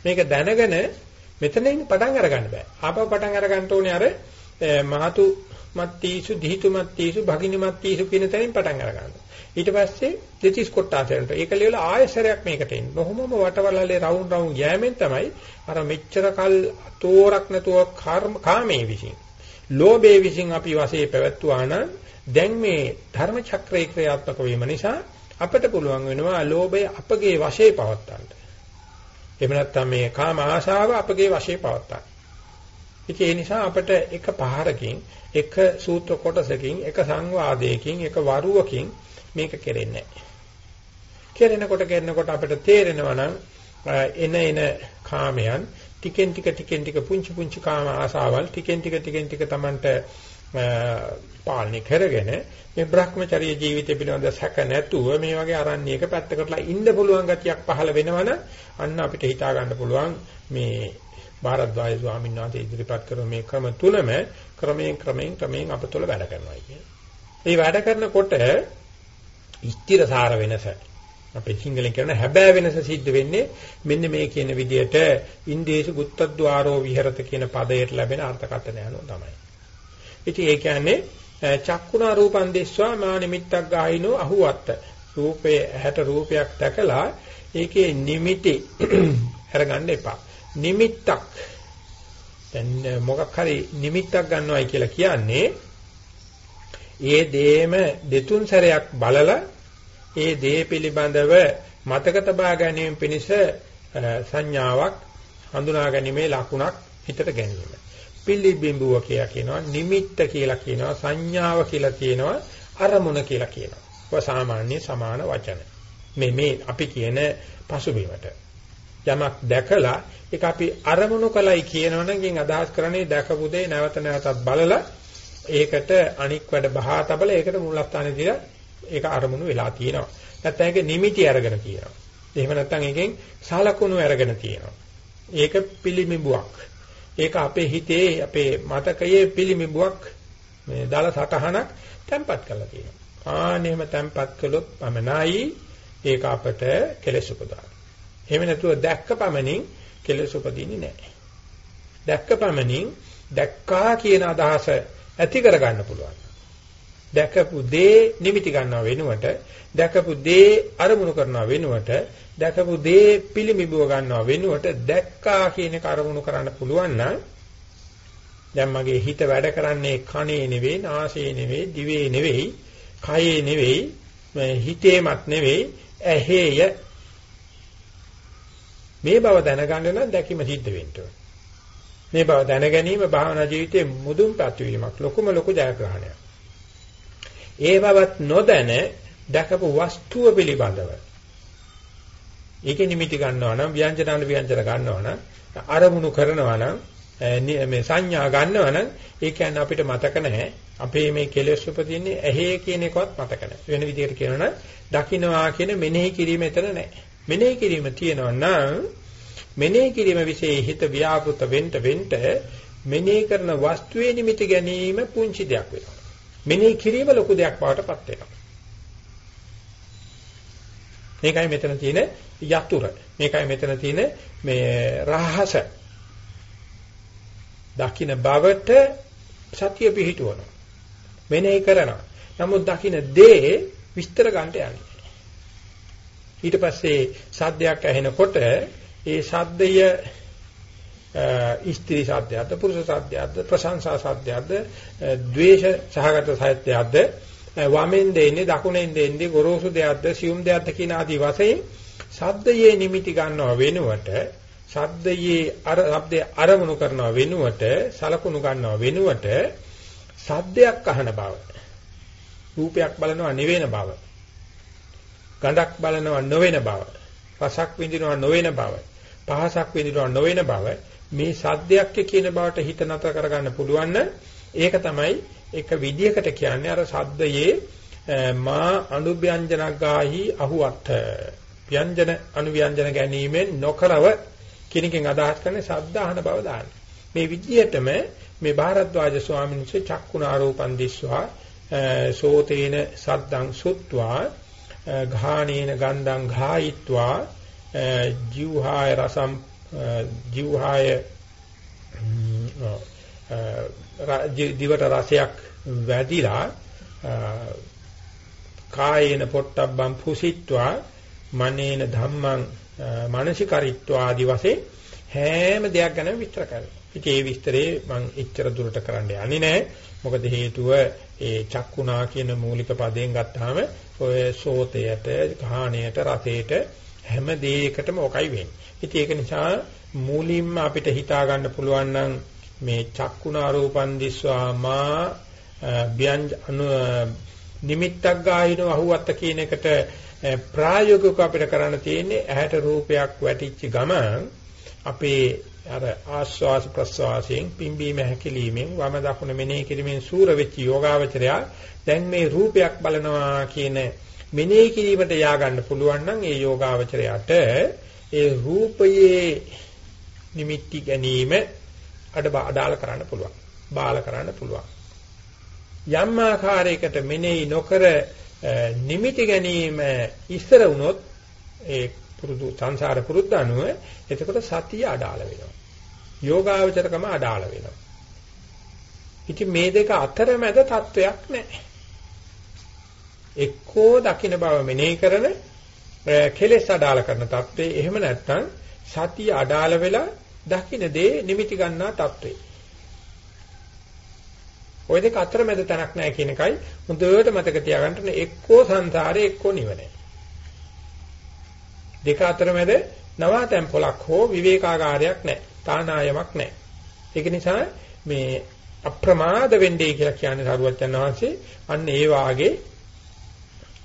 මේක දැනගෙන මෙතනින් පටන් අරගන්න බෑ. ආපහු පටන් අරගන්න ඕනේ අර මහතු මත්තීසු දිහිතු මත්තීසු භගිනි මත්තීසු කියන තැනින් පටන් අර ගන්නවා. ඊට පස්සේ දෙතිස් කොටාසෙන්ට ඒක ලියලා ආයසරයක් මේකට එන්න. කොහොමම වටවලල්ලේ රවුම් රවුම් යෑමෙන් තමයි අර මෙච්චර කල් තෝරක් නැතුව කාමයේ විසින් ලෝභයේ විසින් අපි වශයෙන් පැවැත්වුවා නම් දැන් මේ ධර්ම චක්‍රේ ක්‍රියාත්මක වීම නිසා අපිට පුළුවන් වෙනවා ලෝභය අපගේ වශයේ පවත්තන්න. එහෙම නැත්නම් මේ කාම ආශාව අපගේ වශයේ පවත්තන්න. ඉතින් ඒ නිසා අපිට එක පහරකින් එක සූත්‍ර කොටසකින් එක සංවාදයකින් එක වරුවකින් මේක කෙරෙන්නේ නැහැ. කෙරෙනකොට කෙරෙනකොට අපිට තේරෙනවා නම් එන එන කාමයන් ටිකෙන් ටික ටිකෙන් ටික පුංචි පුංචි කාම ආසාවල් ටිකෙන් ටික ටිකෙන් ටික Tamanට පාලනය කරගෙන මේ Brahmacharya ජීවිතය පිළිබඳ සැක නැතුව මේ වගේ අරණ්‍යයක පැත්තකටලා ඉන්න පුළුවන් ගතියක් පහළ වෙනවනම් අන්න අපිට හිතා ගන්න පුළුවන් මේ භාරද්වාජ ස්වාමීන් වහන්සේ ඉදිරිපත් කරන මේ ක්‍රම තුනම ක්‍රමයෙන් ක්‍රමයෙන් ක්‍රමයෙන් අප තුළ වැඩ කරනවා කියන්නේ. මේ වැඩ කරනකොට ස්ථිරසාර වෙනස අපේ සිංහලෙන් කියන හැබෑ වෙනස සිද්ධ වෙන්නේ මෙන්න මේ කියන විදිහට ඉන්දේශ ගුත්තද්්වාරෝ විහෙරත කියන පදයට ලැබෙන අර්ථකථනය අනුව තමයි. ඉතින් ඒ කියන්නේ චක්කුණා රූපං දෙස්වා මා නිමිත්තක් ගායිනෝ අහුවත්ත. රූපේ ඇහැට රූපයක් දැකලා ඒකේ නිමිටි අරගන්න එපා. නිමිත්තක් දැන් මොකක් හරි නිමිත්තක් ගන්නවයි කියලා කියන්නේ ඒ දේම දෙතුන් සැරයක් බලලා ඒ දේ පිළිබඳව මතක තබා ගැනීම පිණිස සංඥාවක් හඳුනා ගැනීමේ ලකුණක් හිතට ගැනීම. පිළිබිඹුව කියලා කියනවා, නිමිත්ත කියලා කියනවා, සංඥාව කියලා කියනවා, අරමුණ කියලා කියනවා. ඔය සාමාන්‍ය සමාන වචන. මේ මේ අපි කියන පසුබිමට යමක් දැකලා ඒක අපි අරමුණු කලයි කියනවනම් අදහස් කරන්නේ දැකපු දේ නැවත නැවතත් බලලා ඒකට අනික් වැඩ බහා තබලා ඒකට මූලස්ථානේ දීලා ඒක අරමුණු වෙලා තියෙනවා. නැත්නම් ඒක නිමිටි අරගෙන තියෙනවා. එහෙම නැත්නම් එකෙන් සලකුණු අරගෙන තියෙනවා. ඒක පිළිමිබුවක්. ඒක අපේ හිතේ අපේ මතකයේ පිළිමිබුවක් මේ දාල සටහනක් තැම්පත් කරලා තියෙනවා. ආනෙම තැම්පත් කළොත් පමණයි ඒක අපට කෙලෙස් උපදවන්නේ. එහෙම නැතුව දැක්ක පමණින් කෙලෙස් උපදින්නේ නැහැ. දැක්ක පමණින් දැක්කා කියන අදහස ඇති කරගන්න පුළුවන්. දැකපු දේ නිමිති ගන්නව වෙනුවට දැකපු දේ අරමුණු කරනව වෙනුවට දැකපු දේ පිළිමිබුව ගන්නව වෙනුවට දැක්කා කියන එක අරමුණු කරන්න පුළුවන් නම් දැන් මගේ හිත වැඩ කරන්නේ කනේ නෙවෙයි නාසයේ නෙවෙයි දිවේ නෙවෙයි කයේ නෙවෙයි හිතේමත් නෙවෙයි ඇහේය මේ බව දැනගන්න නම් දැකීම සිද්ධ වෙන්න මේ බව දැන ගැනීම භාවනා ජීවිතයේ මුදුන්පත් වීමක් ලොකුම ලොකු ජයග්‍රහණයක්. ඒ බවත් නොදැන දැකපු වස්තුව පිළිබඳව. ඒකේ නිමිති ගන්නවා නම් ව්‍යංජනාන ව්‍යංජන ගන්නවා නම් අරමුණු කරනවා නම් මේ සංඥා ගන්නවා නම් ඒ කියන්නේ අපිට මතක නැහැ. අපේ මේ කෙලෙස් උපදින්නේ ඇහි කියන එකවත් මතක නැහැ. වෙන විදිහට කියනවා නම් දකින්නවා කියන මෙනෙහි කිරීම එතන නැහැ. මෙනෙහි කිරීම තියෙනවා නම් මෙනෙහි කිරීම વિશે හිත ව්‍යාපෘත වෙන්න වෙන්න මෙනෙහි කරන වස්තුවේ නිමිති ගැනීම පුංචි දෙයක් වෙනවා මෙනෙහි කිරීම ලොකු දෙයක් බවට පත් වෙනවා. මේකයි මෙතන තියෙන යතුර. මේකයි මෙතන තියෙන මේ රහස. දකින්න බවට සතිය පිහිටවනවා. මෙනෙහි කරනවා. නමුත් දකින්න දේ විස්තර ගන්නට යන්නේ. ඊට පස්සේ සද්දයක් ඇහෙනකොට ඒ සද්දය ස්ත්‍රී සාධ්‍යයක්ද පුරුෂ සාධ්‍යයක්ද ප්‍රශංසා සාධ්‍යයක්ද ද්වේෂ සහගත සාධ්‍යයක්ද වමෙන් දෙන්නේ දකුණෙන් දෙන්නේ ගොරෝසු දෙයක්ද සියුම් දෙයක්ද කියන ආදී වශයෙන් ශබ්දයේ නිමිති ගන්නව වෙනුවට ශබ්දයේ අර ශබ්දයේ අරමුණු කරනව වෙනුවට සලකුණු ගන්නව වෙනුවට ශබ්දයක් අහන බව රූපයක් බලනවා නෙවෙන බව ගඳක් බලනවා නොවන බව රසක් විඳිනවා නොවන බව පහසක් විඳිනවා නොවන බව මේ සද්දයක් කියන බවට හිත නතර කරගන්න පුළුවන් ඒක තමයි එක විදියකට කියන්නේ අර සද්දයේ මා අනුව්‍යංජනගාහි අහුවත් ව්‍යංජන අනුව්‍යංජන ගැනීමෙන් නොකරව කිනකින් අදහස් කරන්නේ සද්ද අහන බව දාන්න. මේ විදියටම මේ භාරද්වාජ ස්වාමීන් වහන්සේ චක්කුණාරෝපන් දිස්වා සෝතේන සද්දං සුත්වා ඝානේන ගන්ධං ඝායිත්වා ජීවහාය රසම් ජීවහාය දිවට රසයක් වැඩිලා කායේන පොට්ටබ්බම් පුසිට්වා මනේන ධම්මං මානසිකරිත්වා ආදි වශයෙන් හැම දෙයක් ගැන විස්තර කරනවා. ඉතින් ඒ විස්තරේ මම එච්චර දුරට කරන්න යන්නේ නැහැ. මොකද හේතුව ඒ චක්කුණා කියන මූලික පදයෙන් ගත්තාම ඔය සෝතයට, කහාණයට, රසයට හැම දෙයකටම ඔකයි වෙන්නේ. ඉතින් ඒක නිසා මූලින්ම අපිට හිතා ගන්න පුළුවන් නම් මේ චක්කුණා රූපන් දිස්වා මා ව්‍යංජ අනු නිමිත්තක් ගාහිනව අහුවත්ත කියන එකට ප්‍රායෝගිකව අපිට කරන්න තියෙන්නේ ඇහැට රූපයක් වැටිච්ච ගමන් අපේ අර ආස්වාස ප්‍රස්වාසයෙන් පිම්බීම හැකිලීමෙන් වම දකුණ මෙනෙහි කිරීමෙන් සූර වෙච්ච යෝගාවචරය දැන් මේ රූපයක් බලනවා කියන මෙනෙහි කිරීමට ය아가න්න පුළුවන් නම් ඒ යෝගාවචරයට ඒ රූපයේ නිමිති ගැනීම අඩ අඩාල කරන්න පුළුවන්. බාල කරන්න පුළුවන්. යම් ආකාරයකට මෙනෙහි නොකර නිමිති ගැනීම ඉස්සර වුණොත් ඒ පුරුදු සංසාර පුරුද්ද අනුව එතකොට සතිය අඩාල වෙනවා. යෝගාවචරකම අඩාල වෙනවා. ඉතින් මේ දෙක අතරමැද තත්වයක් නැහැ. එක්කෝ දකින්න බව මෙනෙහි කරන කෙලෙස් අඩාල කරන தત્වේ එහෙම නැත්නම් සතිය අඩාල වෙලා දකින්න දේ නිමිති ගන්නා தત્වේ. ওই දෙක අතරමැද තැනක් නැහැ කියන එකයි හොඳට මතක තියාගන්න එක්කෝ සංසාරේ එක්කෝ නිවනේ. දෙක අතරමැද නවාතැන් පොලක් හෝ විවේකාගාරයක් නැහැ. තානායමක් නැහැ. ඒක නිසා මේ අප්‍රමාද වෙන්නේ කියලා කියන්නේ සරුවච්චන් වහන්සේ අන්න ඒ වාගේ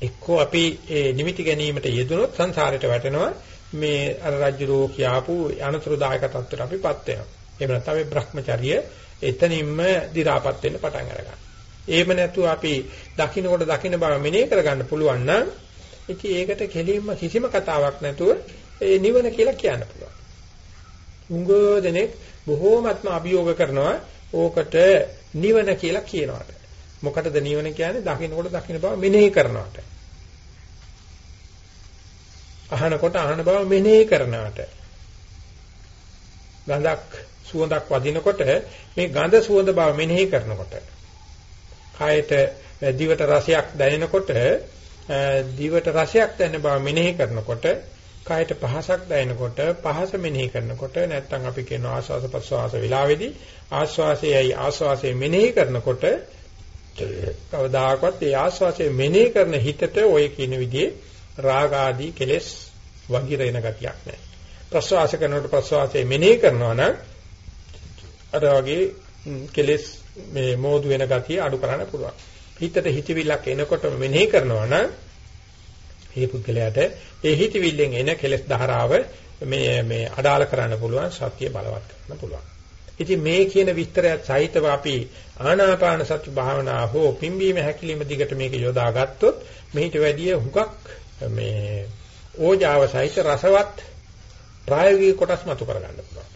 එක්කෝ අපි ඒ නිමිති ගැනීමට යෙදුනොත් සංසාරයට වැටෙනවා මේ අර රජ්ජුරෝ කියාපු අනතුරුදායක තත්ත්වයට අපිපත් වෙනවා. එහෙම නැත්නම් මේ Brahmacharya එතනින්ම දි รา පත් වෙන්න පටන් අරගන්නවා. එහෙම නැතුව අපි දකින්නකොට දකින්න බව මෙනෙහි කරගන්න පුළුවන් නම් ඉතින් ඒකට කෙලින්ම කිසිම කතාවක් නැතුව ඒ නිවන කියලා කියන්න පුළුවන්. උංගෝ දෙනෙක් බොහෝමත්ම අභියෝග කරනවා ඕකට නිවන කියලා කියනවාට. මොකටද නිවන කියන්නේ? දකින්නකොට දකින්න බව මෙනෙහි කරනවාට. අහනකොට අහන බව මෙනෙහි කරනවාට. ගඳක් සුවඳක් වදිනකොට මේ ගඳ සුවඳ බව මෙනෙහි කරනකොට කායට දිවට රසයක් දැනෙනකොට දිවට රසයක් දැනෙන බව මෙනෙහි කරනකොට කායට පහසක් දැනෙනකොට පහස මෙනෙහි කරනකොට නැත්නම් අපි කියන ආස්වාස ප්‍රස්වාස වෙලාවේදී ආස්වාසයයි ආස්වාසය මෙනෙහි කරනකොට කවදාකවත් ඒ ආස්වාසය මෙනෙහි කරන හිතට ඔය කියන විදිහේ රාග ආදී කෙලෙස් වගිරෙන ගතියක් නැහැ. ප්‍රස්වාස කරනකොට ප්‍රස්වාසය මෙනෙහි කරනවා නම් අර වගේ කෙලෙස් මේ මෝදු වෙන ගතිය අඩු කරන්න පුළුවන්. හිතට හිතවිල්ලක් එනකොට මෙනෙහි කරනවා නම් මේ පුද්ගලයාට ඒ හිතවිල්ලෙන් එන කෙලෙස් ධාරාව මේ මේ අඩාල කරන්න පුළුවන් සත්‍ය බලවත් කරන්න පුළුවන්. ඉතින් මේ කියන විස්තරයත් සහිතව අපි ආනාපාන සති භාවනා හෝ පිම්බීම හැකිලිම දිගට මේක යොදාගත්තොත් මෙහිට වැඩිය හුඟක් මේ ඕජාව සහිත රසවත් ප්‍රායෝගික කොටස් මතු කරගන්න පුළුවන්.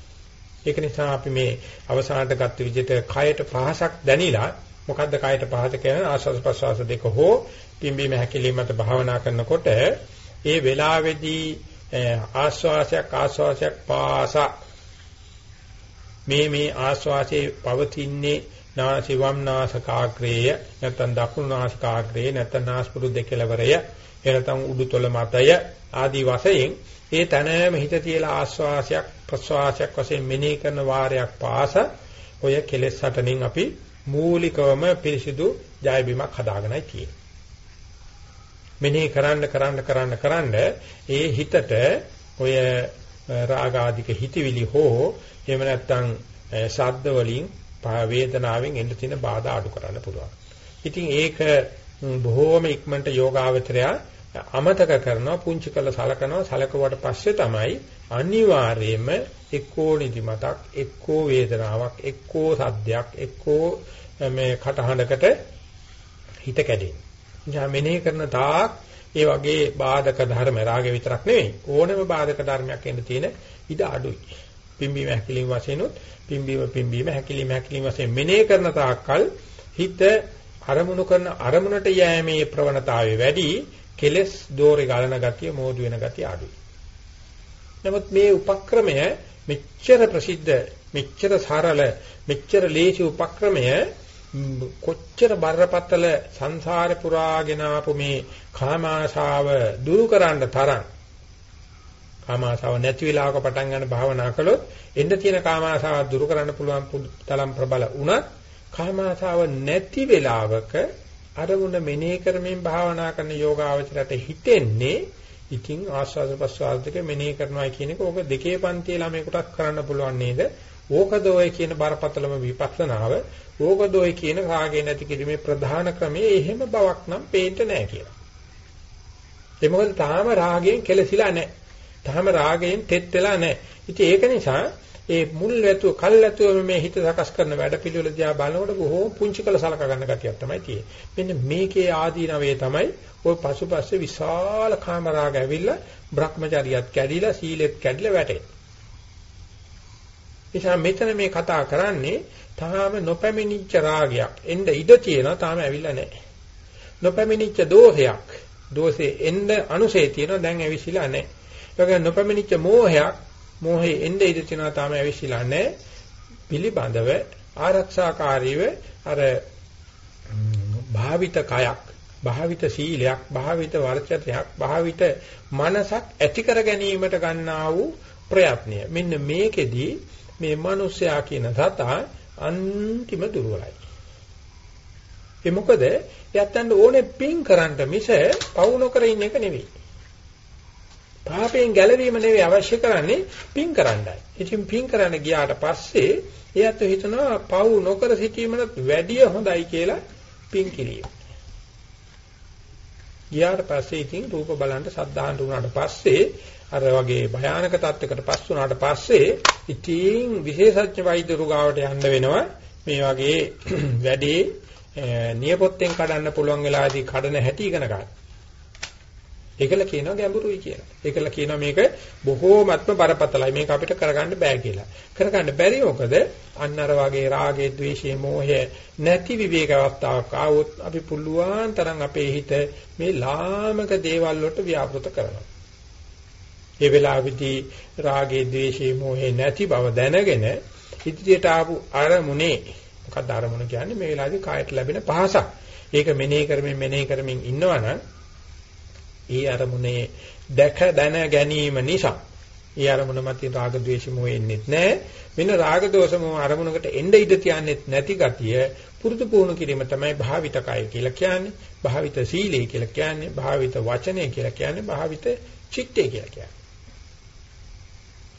ඒක නිසා අපි මේ අවසානට ගත්ත විදිහට කයට පහසක් දැනිලා මොකද්ද කයට පහස කියන්නේ ආස්වාද ප්‍රසවාස දෙක හෝ පිම්බීම හැකිලිමත් භාවනා කරනකොට ඒ වෙලාවේදී ආස්වාසයක් ආස්වාසයක් පාස මේ මේ ආස්වාසේ පවතින්නේ නාසිවම් නාසකාග්‍රේය නැත්නම් දකුණු නාසකාග්‍රේ නැත්නම් නාස්පුඩු දෙකලවරය එනතම් උඩුතොල මතය ආදී වශයෙන් ඒ තනම හිත තියලා ආස්වාසයක් ප්‍රස්වාසයක් වශයෙන් මෙනෙහි කරන වාරයක් පාස ඔය කෙලෙස් හටනින් අපි මූලිකවම පිරිසිදු ජය බිමක් හදාගෙනයි තියෙන්නේ. මෙනෙහි කරන්න කරන්න කරන්න කරන්න ඒ හිතට ඔය රාගාධික හිතවිලි හෝ එහෙම නැත්නම් ශබ්ද වලින් වේදනාවෙන් එන්න තියෙන බාධා අඩු කරන්න පුළුවන්. ඉතින් ඒක බොහෝම ඉක්මනට යෝගාවචරය අමතක කරනවා පුංචි කළ සලකනවා සලකුවට පස්සේ තමයි අනිවාර්යයෙන්ම එක්කෝ නිදිමතක් එක්කෝ වේදනාවක් එක්කෝ සද්දයක් එක්කෝ මේ කටහඬකට හිත කැඩෙන්නේ. ඥා මෙනෙහි කරන තාක් ඒ වගේ බාධක ධර්ම රාගය විතරක් නෙවෙයි ඕනම බාධක ධර්මයක් එන්න තියෙන ඉඩ අඩුයි. පිම්බීම හැකිලිම වශයෙන් උත් පිම්බීම පිම්බීම හැකිලිම හැකිලිම වශයෙන් මෙනෙහි කරන තාක්කල් හිත අරමුණු කරන අරමුණට යෑමේ ප්‍රවණතාවය වැඩි කෙලස් දෝරේ ගලන ගතිය මෝදු වෙන ගතිය අඩුයි. නමුත් මේ උපක්‍රමය මෙච්චර ප්‍රසිද්ධ මෙච්චර සරල මෙච්චර ලේසි උපක්‍රමය කොච්චර බරපතල සංසාරේ පුරාගෙන ආපු මේ කාමාශාව දුරු කරන්න තරම් කාමාශාව නැති වෙලාවක පටන් ගන්න භාවනා කළොත් එන්න තියෙන කාමාශාව දුරු කරන්න පුළුවන් තරම් ප්‍රබල වුණත් කාමාශාව නැති වෙලාවක අරමුණ මෙනෙහි කරමින් භාවනා කරන යෝගාවචරයට හිතෙන්නේ ඉතින් ආස්වාද ප්‍රසවාස දෙක මෙනෙහි කරනවා කියන එක ඕක දෙකේ පන්තියේ ළමයෙකුට කරන්න පුළුවන් නේද? ඕකද ඔය කියන බරපතලම විපස්සනාව ඕකද ඔය කියන රාගේ නැති කිරීමේ ප්‍රධාන ක්‍රමයේ එහෙම බවක් නම් පේන්න නැහැ කියලා. ඒ මොකද තාම රාගයෙන් කෙලසිලා නැහැ. තාම රාගයෙන් තෙත් වෙලා නැහැ. ඉතින් ඒක නිසා ඒ මුල් වැතුව කල් වැතුව මේ හිත සකස් කරන වැඩ පිළිවෙල දිහා බලනකොට බොහෝ පුංචි කළ සලක ගන්න ගතියක් තමයි තියෙන්නේ. මෙන්න මේකේ ආදීනවේ තමයි ওই පසුපස්සේ විශාල කාමරාග ඇවිල්ලා Brahmachariyat කැඩිලා සීලෙත් කැඩිලා වැටෙන්නේ. නිසා මෙතන මේ කතා කරන්නේ තාම නොපැමිණිච්ච රාගයක් එන්න ඉඩ තියෙනවා තාම ඇවිල්ලා නැහැ. නොපැමිණිච්ච දෝෂයක් දෝෂේ එන්න අනුසේ තියෙනවා දැන් ඇවිසිලා නැහැ. ඒක නොපැමිණිච්ච මෝහයක් මෝහේ එන්න ඉඩ තියෙනවා තාම ඇවිසිලා නැහැ. පිළිබඳව ආරක්ෂාකාරීව අර භාවිත කයක් භාවිත සීලයක් භාවිත වර්චතයක් භාවිත මනසක් ඇති කර ගැනීමට ගන්නා වූ ප්‍රයත්නය. මෙන්න මේකෙදී මේ මිනිස්යා කියන සතා අන්තිම දුර්වලයි. ඒ මොකද යත්තන්ට ඕනේ පින් කරන්න මිස පවු නොකර ඉන්න එක නෙවෙයි. පාපයෙන් ගැලවීම නෙවෙයි අවශ්‍ය කරන්නේ පින් කරන්නයි. ඉතින් පින් කරන්න ගියාට පස්සේ එයාත් හිතනවා පව් නොකර සිටීමට වැඩිය හොඳයි කියලා පින් කිරීම. ගියාට පස්සේ ඉතින් රූප බලන්න සද්ධාහන් වුණාට පස්සේ අර වගේ භයානක තත්යකට පස් වුණාට පස්සේ ඉතින් විශේෂඥ වෛද්‍යරු ගාවට යන්න වෙනවා මේ වගේ වැඩේ නියපොත්තෙන් කඩන්න පුළුවන් වෙලාවදී කඩන හැටි ඉගෙන ගන්න. ඒකල කියනවා ගැඹුරුයි කියලා. ඒකල කියනවා මේක බොහෝමත්ම බරපතලයි. මේක අපිට කරගන්න බෑ කියලා. කරගන්න බැරි මොකද? අන්න අර වගේ රාගය, ద్వේෂය, මෝහය නැති විවේක අවස්ථාවක් ආවොත් අපි පුළුවන් තරම් අපේ හිත මේ ලාමක දේවල් වලට ව්‍යාපෘත කරනවා. ඒ වෙලාවෙදී රාගය, ద్వේෂය, මෝහය නැති බව දැනගෙන ඉදිරියට ආපු අරමුණේ මොකක්ද අරමුණ කියන්නේ මේ වෙලාවේදී කායට ලැබෙන පහසක්. ඒක මෙනෙහි කරමින් මෙනෙහි කරමින් ඉන්නවනම් ඒ අරමුණේ දැක දැන ගැනීම නිසා ඒ අරමුණ මතින් රාග ద్వේෂ මොහ එන්නේ නැහැ. වෙන රාග දෝෂ මොහ අරමුණකට එන්න ඉඩ තියන්නේ නැති ගතිය පුරුදු පුහුණු කිරීම තමයි භාවිත කය කියලා කියන්නේ. භාවිත සීලය කියලා කියන්නේ. භාවිත වචනය කියලා කියන්නේ. භාවිත චිත්තය කියලා කියන්නේ.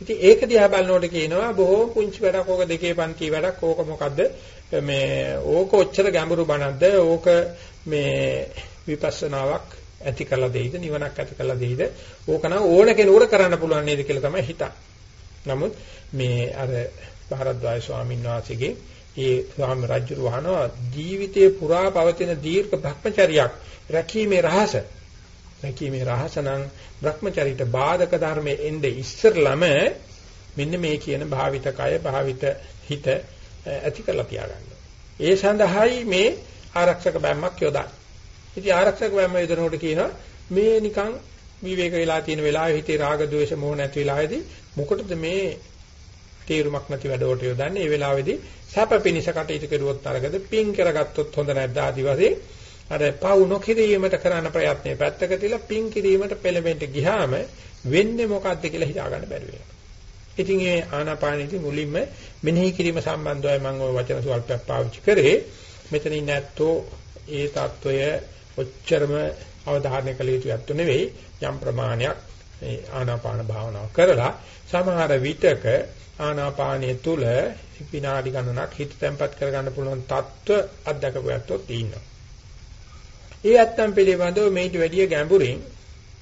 ඉතින් ඒක දිහා බලනකොට කියනවා බොහෝ පුංචි වැඩක් ඕක දෙකේ පන්ති වැඩක් ඕක මොකද්ද මේ ඕක ඔච්චර ගැඹුරු බණක්ද ඕක මේ විපස්සනාවක් ඇති කළ දෙයිද නිවනක් ඇති කළ දෙයිද ඕකනම් ඕන කෙනෙකුට කරන්න පුළුවන් නේද කියලා තමයි හිතන්නේ. නමුත් මේ අර භාරද්වාජ ස්වාමීන් වහන්සේගේ ඒ ස්වාම රජු වහනවා ජීවිතේ පුරා පවතින දීර්ඝ භ්‍රමචරියක් රැකීමේ රහස රැකීමේ රහස නම් භ්‍රමචරිත බාධක ධර්මයේ එnde ඉස්සරළම මෙන්න මේ කියන භාවිත කය භාවිත හිත ඇති කරලා තියාගන්න. ඒ සඳහායි මේ ආරක්ෂක බැම්මක් යොදන්නේ. ඉතින් ආරක්ෂක වෑම යොදනකොට කියනවා මේ නිකන් විවේක වෙලා තියෙන වෙලාවේ හිතේ රාග ద్వේෂ මොහ නැති වෙලාවේදී මොකටද මේ තීරුමක් නැති වැඩවලට යොදන්නේ? ඒ වෙලාවේදී සැප පිනිස කටයුතු කරුවොත් අරගද පින් කරගත්තොත් හොඳ නැද්ද ආදිවාසී අර පවු නොකිරීමට කරන ප්‍රයත්නය පැත්තක තියලා පින් කිරීමට පෙළඹෙන්න ගියාම වෙන්නේ මොකද්ද කියලා හිතා ගන්න බැරි වෙනවා. ඉතින් මේ ආනාපානෙදි මුලින්ම මෙනෙහි කිරීම සම්බන්ධවයි මම ওই වචන සුවල්පයක් පාවිච්චි කරේ. මෙතනින් නැත්තෝ ඒ తত্ত্বය ඔච්චරම අවධානය කළ යුතු යැත්තු නෙවෙයි යම් ප්‍රමාණයක් මේ ආනාපාන භාවනාව කරලා සමහර විටක ආනාපානය තුල විනාඩි ගණනක් හිත තැම්පත් කරගන්න පුළුවන් තත්ත්ව අධ්‍යක්ෂකයත්වොත් ඉන්නවා. ඒ ඇත්තම් පිළිබඳව මේට වැඩිය ගැඹුරින්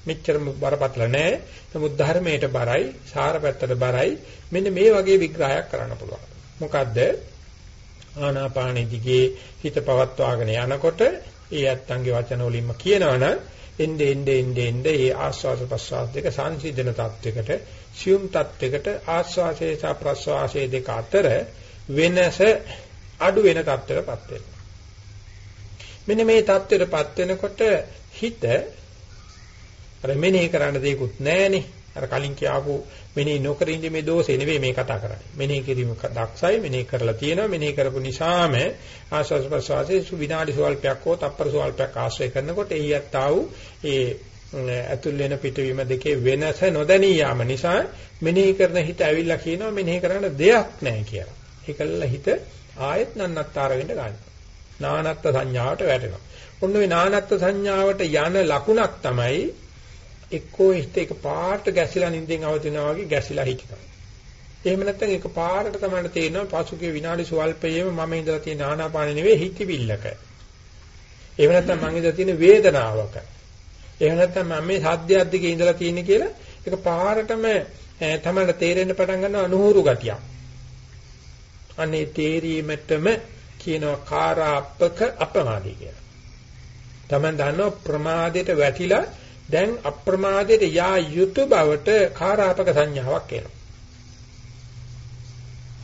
මෙච්චරම බරපතල නැහැ. නමුත් ධර්මයට බරයි, සාරපැත්තට බරයි. මෙන්න මේ වගේ විග්‍රහයක් කරන්න පුළුවන්. මොකද්ද? ආනාපානෙ දිගේ හිත පවත්වාගෙන යනකොට ඒ ඇත්තන්ගේ වචන වලින්ම කියනවනම් එnde ende ende ende ඒ ආස්වාද ප්‍රස්වාස දෙක සංසිඳන තත්වයකට සියුම් තත්වයකට ආස්වාසේ සහ ප්‍රස්වාසයේ දෙක අතර වෙනස අඩු වෙන තත්වයකටපත් වෙනවා. මෙන්න මේ තත්වයටපත් වෙනකොට හිත අර මෙනෙහි කරන්න දෙයක්වත් නැහනේ. අර කලින් කියාපු මෙනෙහි නොකර ඉඳීමේ මේ දෝෂේ නෙවෙයි මේ කතා කරන්නේ. මෙනෙහි කිරීම දක්ෂයි මෙනෙහි කරලා තියෙනවා. මෙනෙහි කරපු නිසාම ආස්වාද ප්‍රසවාසයේ විනාඩි සුවල්පයක් හෝ තප්පර සුවල්පයක් ආශ්‍රය කරනකොට එහියත් ආ වූ ඒ ඇතුල් වෙන පිටවීම දෙකේ වෙනස නොදැනී යාම නිසා මෙනෙහි කරන හිත ඇවිල්ලා කියනවා මෙනෙහි කරන්න දෙයක් නැහැ කියලා. ඒකල්ල හිත ආයෙත් නන්නත්තර වෙන්න ගන්නවා. නානත්ත් සංඥාවට වැටෙනවා. ඔන්න ඔය නානත්ත් සංඥාවට යන ලකුණක් තමයි එක්කෝ හිත එක පාට ගැසිලා නිින්දෙන් අවදිනවා වගේ ගැසිලා හිටිනවා. එහෙම නැත්නම් ඒක පාරට තමයි තේරෙනවා පසුගිය විනාඩි සුවල්පයේම මම ඉඳලා තියෙන ආනාපාන නෙවෙයි හිතවිල්ලක. එහෙම නැත්නම් මම ඉඳලා තියෙන වේදනාවක. එහෙම නැත්නම් මම මේ සද්දයක් දිගේ ඉඳලා තියෙන කියලා ඒක පාරටම තමයි තේරෙන්න පටන් ගන්න අනුහුරු ගතියක්. අනේ තේරීමටම කියනවා කාරාප්පක අපමාදී කියලා. Taman දන්නවා ප්‍රමාදයට වැටිලා දැන් අප්‍රමාදයට යා යුතු බවට කාරාපක සංඥාවක් එනවා.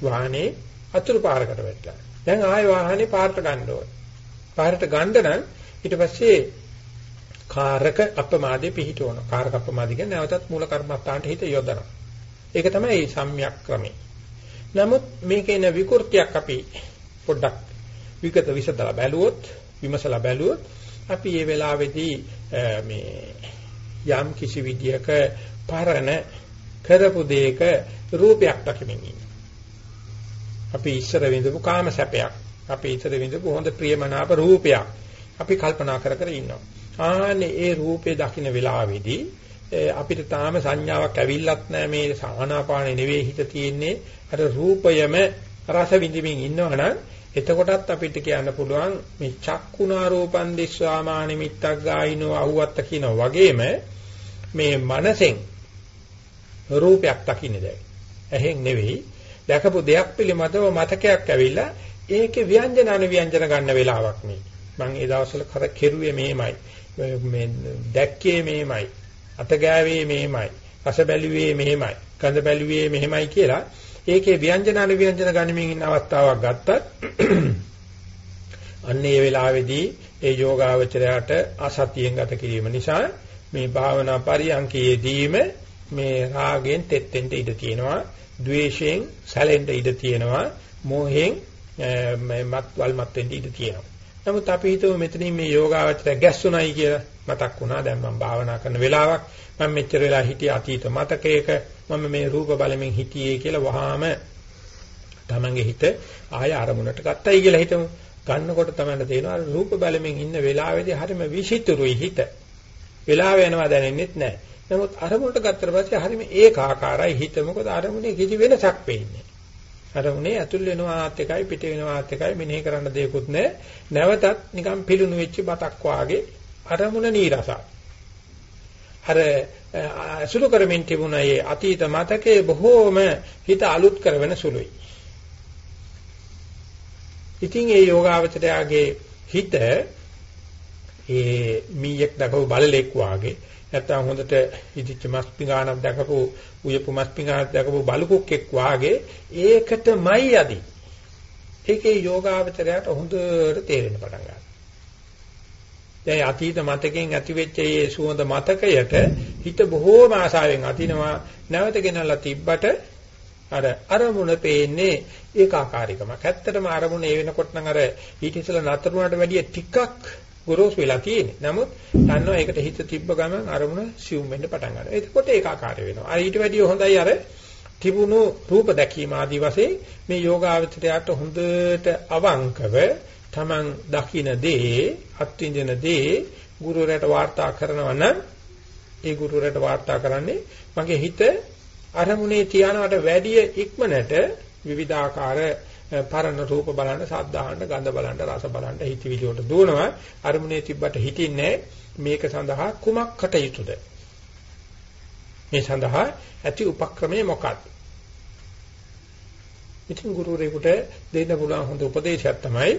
වාහනේ අතුරු පාරකට වැටලා. දැන් ආයෙ වාහනේ පාරට ගන්න ඕන. පාරට ගන්න නම් ඊට පස්සේ කාරක අප්‍රමාදයේ පිහිටවන. කාරක අප්‍රමාදී කියන්නේ නැවතත් මූල කර්මස්ථානට හිත යොදනවා. ඒක තමයි සම්‍යක් ක්‍රමය. නමුත් මේකේ න විකෘතියක් අපි පොඩ්ඩක් විගත විසදලා බැලුවොත් විමසලා බැලුවොත් අපි මේ වෙලාවේදී මේ යම් කිසි විදියක පරණ කරපු දෙයක රූපයක් දකිමින් ඉන්නේ. අපි ඉස්සර විඳපු කාම සැපයක්. අපි ඉස්සර විඳපු හොඳ ප්‍රියමනාප රූපයක්. අපි කල්පනා කර කර ඉන්නවා. ආනේ ඒ රූපේ දකින්න වෙලාවේදී අපිට තාම සංඥාවක් ඇවිල්ලත් නැහැ මේ සානාපානේ නෙවෙයි හිත තියෙන්නේ අර රූපයම රස විඳින්මින් ඉන්නවනම් එතකොටත් අපිට කියන්න පුළුවන් මේ චක්කුණා රූපං දිස්වාමා නිමිත්තක් ගායිනෝ අහුවත්ත කියන වගේම මේ මනසෙන් රූපයක් දකින්නේ දැන්. ඇහෙන් නෙවෙයි දැකපු දෙයක් පිළිබඳව මතකයක් ඇවිල්ලා ඒකේ ව්‍යංජන අනුව්‍යංජන ගන්න වෙලාවක් මේ. මම ඒ දවස්වල කර කෙරුවේ මේමයි. මේ දැක්කේ මේමයි. අත ගෑවේ මේමයි. රස බැලුවේ මේමයි. ගඳ බැලුවේ මෙහෙමයි කියලා ඒකේ ව්‍යංජන අනුව්‍යංජන ගනිමින් ඉන්න අවස්ථාවක් ගත්තත් අන්න ඒ වෙලාවේදී ඒ යෝගාවචරයට අසතියෙන් ගත කිරීම නිසා මේ භාවනා පරියන්කයේදීම මේ රාගෙන් තෙත්තෙන්ට ඉඩ තියෙනවා ද්වේෂයෙන් සැලෙන්න ඉඩ තියෙනවා මෝහයෙන් මත් වල්මත් වෙන්න ඉඩ තියෙනවා. නමුත් අපි හිතුව මෙතනින් මේ යෝගාවචරය ගැස්සුණයි කියලා මතක් වුණා. දැන් මම භාවනා කරන වෙලාවක් මම මෙච්චර වෙලා හිටියේ අතීත මතකයක. මම මේ රූප බලමින් හිටියේ කියලා වහාම තමන්ගේ හිත ආය අරමුණට ගත්තයි කියලා හිතමු. ගන්නකොට තමයි තේරෙනවා රූප බලමින් ඉන්න වෙලාවේදී හරිම විචිතුරුයි හිත. වෙලාව යනවා දැනෙන්නෙත් නැහැ. නමුත් අරමුණට ගත්තට පස්සේ හරිම ඒකාකාරයි හිත. මොකද අරමුණේ කිසි වෙනසක් පේන්නේ අරමුණේ ඇතුල් වෙනවාත් එකයි පිට වෙනවාත් එකයි මෙනෙහි කරන්න දෙයක්වත් නැහැ. නැවතත් නිකන් පිලුණු වෙච්ච බතක් වාගේ අරමුණ නීරසයි. අර අසුළු කරමින් තිබුණ ඒ අතීත මතකයේ බොහෝම හිත අලුත් කරන සුළුයි. ඉතින් ඒ යෝගාවචරයාගේ හිත ඒ මීයක් දකව බලලෙක් වාගේ නැත්තම් හොඳට ඉදිච්ච මස් පිඟානක් දැකපු උයපු මස් පිඟානක් දැකපු බලුකුක්ෙක් වාගේ ඒකටමයි යදි. ඒකේ යෝගාවචරයට හොඳට තේරෙන්න පටන් ගන්නවා. දැන් අතීත මතකයෙන් ඇතිවෙච්ච මේ සුවඳ මතකයට හිත බොහෝම ආසාවෙන් අතිනවා නැවත ගෙනල්ලා තිබ්බට අර අරමුණ පේන්නේ ඒකාකාරීකමක්. ඇත්තටම අරමුණ ඒ වෙනකොට නම් අර ඊට ඉස්සෙල්ලා නතර වුණාට වැඩිය ටිකක් ගොරෝසු වෙලා තියෙන්නේ. නමුත් දන්නවා ඒකට හිත තිබ්බ ගමන් අරමුණ සිුම් වෙන්න පටන් ගන්නවා. එතකොට ඒකාකාරී වෙනවා. අර ඊට වැඩිය හොඳයි අර තිබුණු රූප දැකීම ආදී වශයෙන් මේ යෝගාවචරයට හොඳට අවංකව Taman දකින දේ අත්විඳින දේ ගුරුවරයාට වාර්තා කරනවා නම් ඒ ගුරුවරයාට වාර්තා කරන්නේ මගේ හිත අරමුණේ තියානවට වැඩිය ඉක්මනට විවිධාකාර පරණ රූප බලන්න, ශබ්ද අහන්න, ගඳ බලන්න, රස බලන්න හිතවිලි වලට දුවනවා. අරමුණේ තිබ්බට හිතින්නේ මේක සඳහා කුමක් කටයුතුද? මේ සඳහා ඇති උපක්‍රමය මොකක්ද? ඉතින් ගුරුවරයෙකුට දෙන්න පුළුවන් හොඳ උපදේශයක් තමයි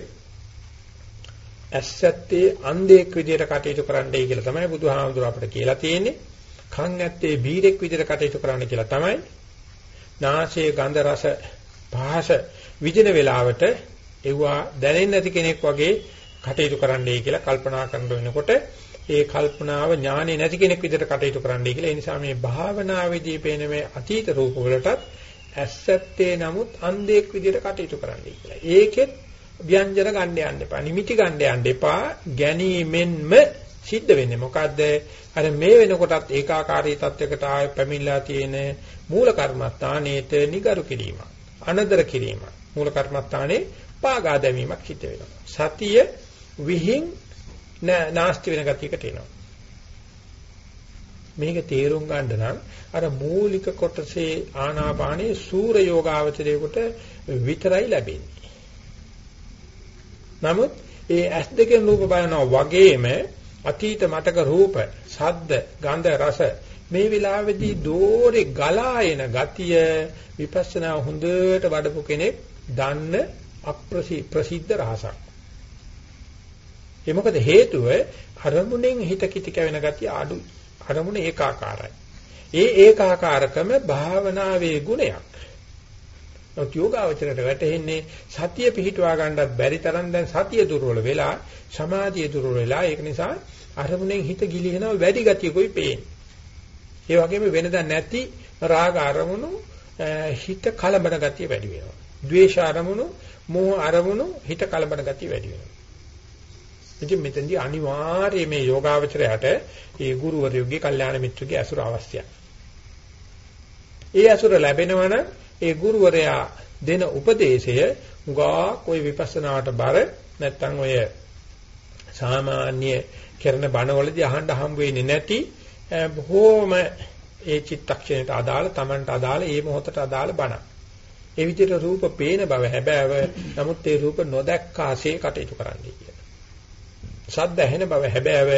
ඇස්සැත්තේ අන්ධයෙක් විදියට කටයුතු කරන්නයි කියලා තමයි බුදුහාමුදුර අපිට කියලා තියෙන්නේ. කන් ඇත්තේ බීරෙක් විදියට කටයුතු කරන්න කියලා තමයි. නාසයේ ගන්ධ රස පහස විදින වෙලාවට එවුවා දැනෙන්නේ නැති කෙනෙක් වගේ කටයුතු කරන්නයි කියලා කල්පනා කරන වෙනකොට ඒ කල්පනාව ඥානෙ නැති කෙනෙක් විදිහට කටයුතු කරන්නයි කියලා. ඒ නිසා මේ භාවනාවේදී පේන මේ අතීත රූප වලටත් ඇස්සැත්තේ නමුත් අන්ධයෙක් විදිහට කටයුතු කරන්නයි කියලා. ඒකෙත් ව්‍යංජන ගන්න යන්න එපා. නිමිති ගන්න යන්න එපා. ගැනීමෙන්ම සිද්ධ වෙන්නේ මොකද්ද? අර මේ වෙනකොටත් ඒකාකාරී තත්වයකට ආය පැමිණලා තියෙන මූල කර්මස්ථානයේත නිගරු කිරීම. අනදර කිරීම. මූල කර්මස්ථානේ පාගා දැමීමක් හිත වෙනවා. සතිය විහිං නාස්ති වෙන ගතියකට එනවා. මේක තේරුම් ගන්න නම් අර මූලික කොටසේ ආනාපානයේ සූර යෝගාවචරයේකට විතරයි ලැබෙන්නේ. නමුත් ඒ ඇස් දෙකෙන් රූප බලනවා වගේම අතීත මතක රූප, ශබ්ද, ගන්ධ, රස මේ වෙලාවේදී දෝරේ ගලා එන ගතිය විපස්සනා හොඳට වඩපු කෙනෙක් දන්න අප්‍රසිද්ධ රහසක්. ඒ මොකද හේතුව අරමුණෙන් හිත කිති කැවෙන ගතිය අඩුයි. අරමුණ ඒකාකාරයි. ඒ ඒකාකාරකම භාවනාවේ ගුණයක්. නමුත් යෝගාවචරයට වැටෙන්නේ සතිය පිහිටුවා ගන්නත් බැරි තරම් දැන් සතිය දුර්වල වෙලා සමාධිය දුර්වල වෙලා ඒක නිසා අරමුණෙන් හිත ගිලිනවා වැඩි ගතියකුයි පේන්නේ. ඒ වගේම වෙනදා නැති රාග අරමුණු හිත කලබල ගතිය වැඩි වෙනවා. ද්වේෂ අරමුණු, මෝහ අරමුණු හිත කලබල ගතිය වැඩි වෙනවා. ඉතින් මෙතෙන්දී අනිවාර්යයෙන් මේ යෝගාවචරයට ඒ ගුරුවරයෙකුගේ, කල්යාණ මිත්‍රගේ ඇසුර අවශ්‍යයි. ඒ ඇසුර ලැබෙනවනම් ඒ ගුරුවරයා දෙන උපදේශය උගා કોઈ විපස්සනාවට බර නැත්තම් ඔය සාමාන්‍ය කරන බණවලදී අහන්න හම් වෙන්නේ නැති බොහෝම ඒ චිත්තක්ෂණයට අදාළ Tamanට අදාළ ඒ මොහොතට අදාළ බණ. ඒ විදිහට රූප පේන බව හැබෑව නමුත් ඒ රූප නොදැක්කාසේ කටයුතු කරන්නයි කියලා. ශබ්ද ඇහෙන බව හැබෑව